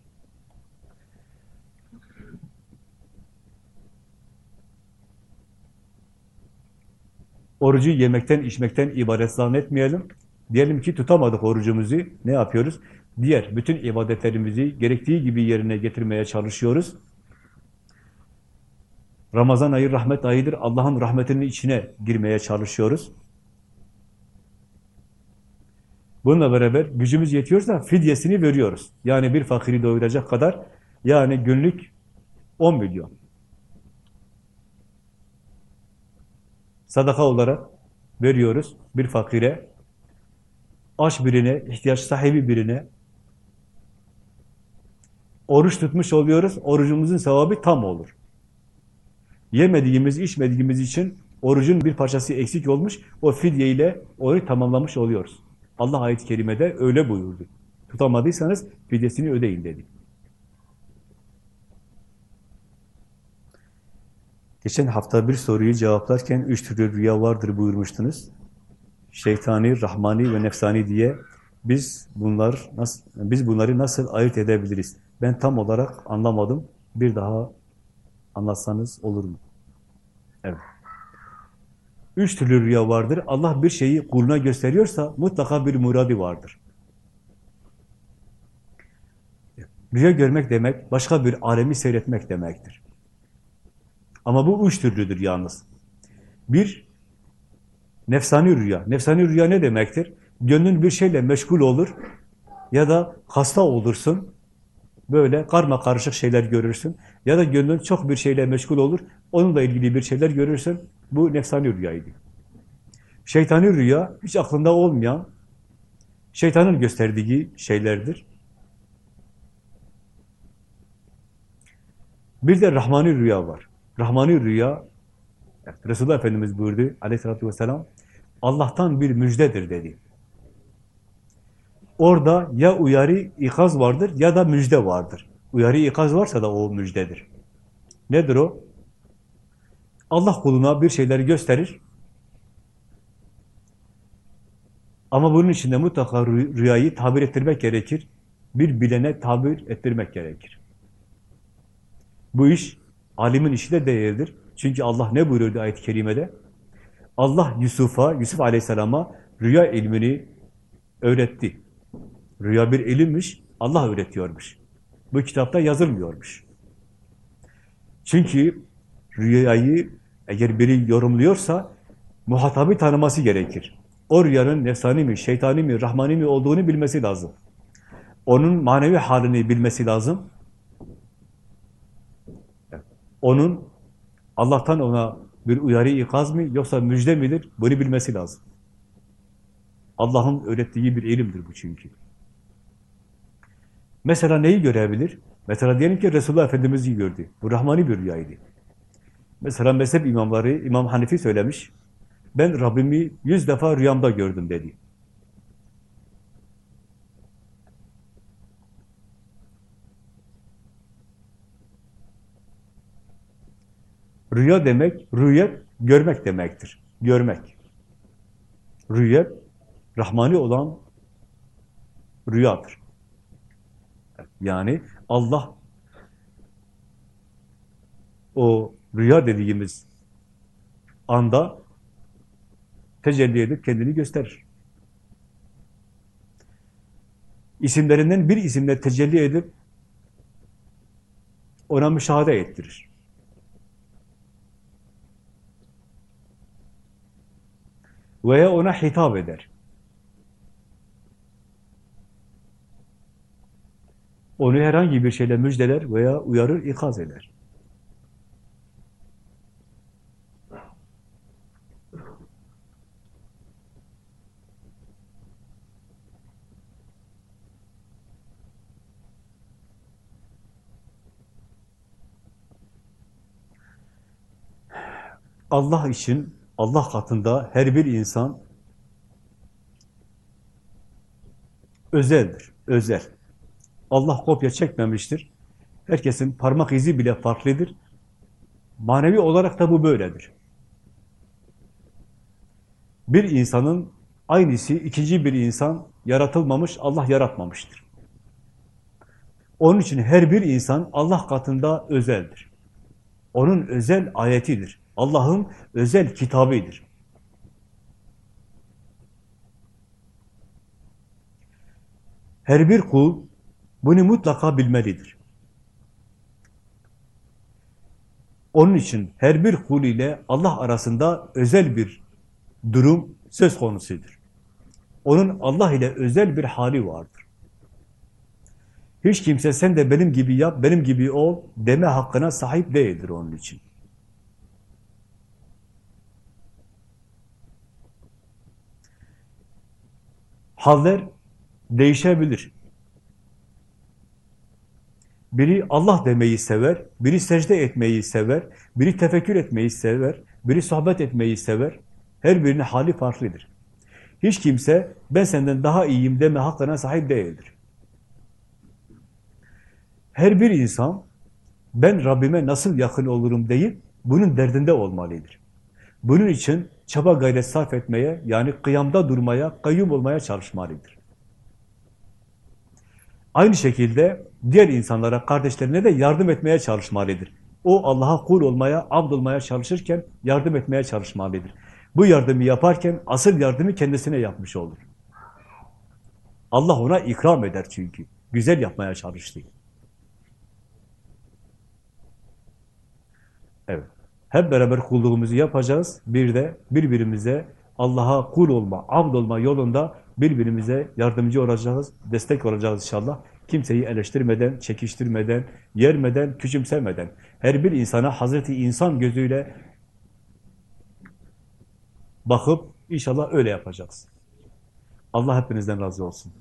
Orucu yemekten, içmekten ibaret zannetmeyelim. Diyelim ki tutamadık orucumuzu, ne yapıyoruz? Diğer bütün ibadetlerimizi gerektiği gibi yerine getirmeye çalışıyoruz. Ramazan ayı rahmet ayıdır. Allah'ın rahmetinin içine girmeye çalışıyoruz. Bununla beraber gücümüz yetiyorsa fidyesini veriyoruz. Yani bir fakiri doyuracak kadar, yani günlük 10 milyon. Sadaka olarak veriyoruz bir fakire, aç birine, ihtiyaç sahibi birine. Oruç tutmuş oluyoruz, orucumuzun sevabı tam olur. Yemediğimiz, içmediğimiz için orucun bir parçası eksik olmuş, o fidye ile oruç tamamlamış oluyoruz. Allah ayet-i kerimede öyle buyurdu. Tutamadıysanız fidyesini ödeyin dedi. Geçen hafta bir soruyu cevaplarken üç türlü rüya vardır buyurmuştunuz. Şeytani, rahmani ve nefsani diye biz bunlar nasıl biz bunları nasıl ayırt edebiliriz? Ben tam olarak anlamadım. Bir daha anlatsanız olur mu? Evet. Üç türlü rüya vardır. Allah bir şeyi kuluna gösteriyorsa mutlaka bir muradi vardır. Rüya görmek demek, başka bir alemi seyretmek demektir. Ama bu üç türlüdür yalnız. Bir, nefsani rüya. Nefsani rüya ne demektir? Gönlün bir şeyle meşgul olur ya da hasta olursun, böyle karma karışık şeyler görürsün ya da gönlün çok bir şeyle meşgul olur, onunla ilgili bir şeyler görürsün. Bu nefsani rüyaydı. Şeytani rüya hiç aklında olmayan, şeytanın gösterdiği şeylerdir. Bir de Rahmani rüya var. Rahmani rüya, Resulullah Efendimiz buyurdu aleyhissalatü vesselam, Allah'tan bir müjdedir dedi. Orada ya uyarı, ikaz vardır ya da müjde vardır. Uyarı, ikaz varsa da o müjdedir. Nedir o? Allah kuluna bir şeyleri gösterir. Ama bunun içinde mutlaka rüyayı tabir ettirmek gerekir. Bir bilene tabir ettirmek gerekir. Bu iş alimin işi de değildir. Çünkü Allah ne buyuruyordu ayet-i kerimede? Allah Yusuf'a, Yusuf aleyhisselama rüya ilmini öğretti. Rüya bir ilimmiş, Allah öğretiyormuş. Bu kitapta yazılmıyormuş. Çünkü rüyayı eğer biri yorumluyorsa muhatabı tanıması gerekir. O rüyanın nefsani mi, şeytani mi, rahmani mi olduğunu bilmesi lazım. Onun manevi halini bilmesi lazım. Onun Allah'tan ona bir uyarı ikaz mı yoksa müjde midir? Bunu bilmesi lazım. Allah'ın öğrettiği bir ilimdir bu çünkü. Mesela neyi görebilir? Mesela diyelim ki Resulullah Efendimiz'i gördü. Bu rahmani bir rüyaydı. Mesela mezhep imamları, İmam Hanifi söylemiş. Ben Rabbimi yüz defa rüyamda gördüm dedi. Rüya demek, rüyet görmek demektir. Görmek. Rüyet, Rahmani olan rüyadır. Yani Allah o rüya dediğimiz anda tecelli edip kendini gösterir. İsimlerinden bir isimle tecelli edip ona müşahede ettirir. Veya ona hitap eder. onu herhangi bir şeyle müjdeler veya uyarır, ikaz eder. Allah için, Allah katında her bir insan özeldir, özel. Allah kopya çekmemiştir. Herkesin parmak izi bile farklıdır. Manevi olarak da bu böyledir. Bir insanın aynısı ikinci bir insan yaratılmamış, Allah yaratmamıştır. Onun için her bir insan Allah katında özeldir. Onun özel ayetidir. Allah'ın özel kitabıdır. Her bir kul bunu mutlaka bilmelidir. Onun için her bir kul ile Allah arasında özel bir durum söz konusudur. Onun Allah ile özel bir hali vardır. Hiç kimse sen de benim gibi yap, benim gibi ol deme hakkına sahip değildir onun için. Haller değişebilir. Biri Allah demeyi sever, biri secde etmeyi sever, biri tefekkür etmeyi sever, biri sohbet etmeyi sever. Her birinin hali farklıdır. Hiç kimse ben senden daha iyiyim deme hakkına sahip değildir. Her bir insan ben Rabbime nasıl yakın olurum deyip bunun derdinde olmalıdır. Bunun için çaba gayret sarf etmeye, yani kıyamda durmaya, kayyum olmaya çalışmalıdır. Aynı şekilde diğer insanlara, kardeşlerine de yardım etmeye çalışmalıdır. O Allah'a kul olmaya, abd olmaya çalışırken yardım etmeye çalışmalıdır. Bu yardımı yaparken asıl yardımı kendisine yapmış olur. Allah ona ikram eder çünkü. Güzel yapmaya çalıştı. Evet. Hep beraber kulluğumuzu yapacağız. Bir de birbirimize Allah'a kul olma, abd olma yolunda birbirimize yardımcı olacağız, destek olacağız inşallah. Kimseyi eleştirmeden, çekiştirmeden, yermeden, küçümsemeden, her bir insana Hazreti insan gözüyle bakıp inşallah öyle yapacağız. Allah hepinizden razı olsun.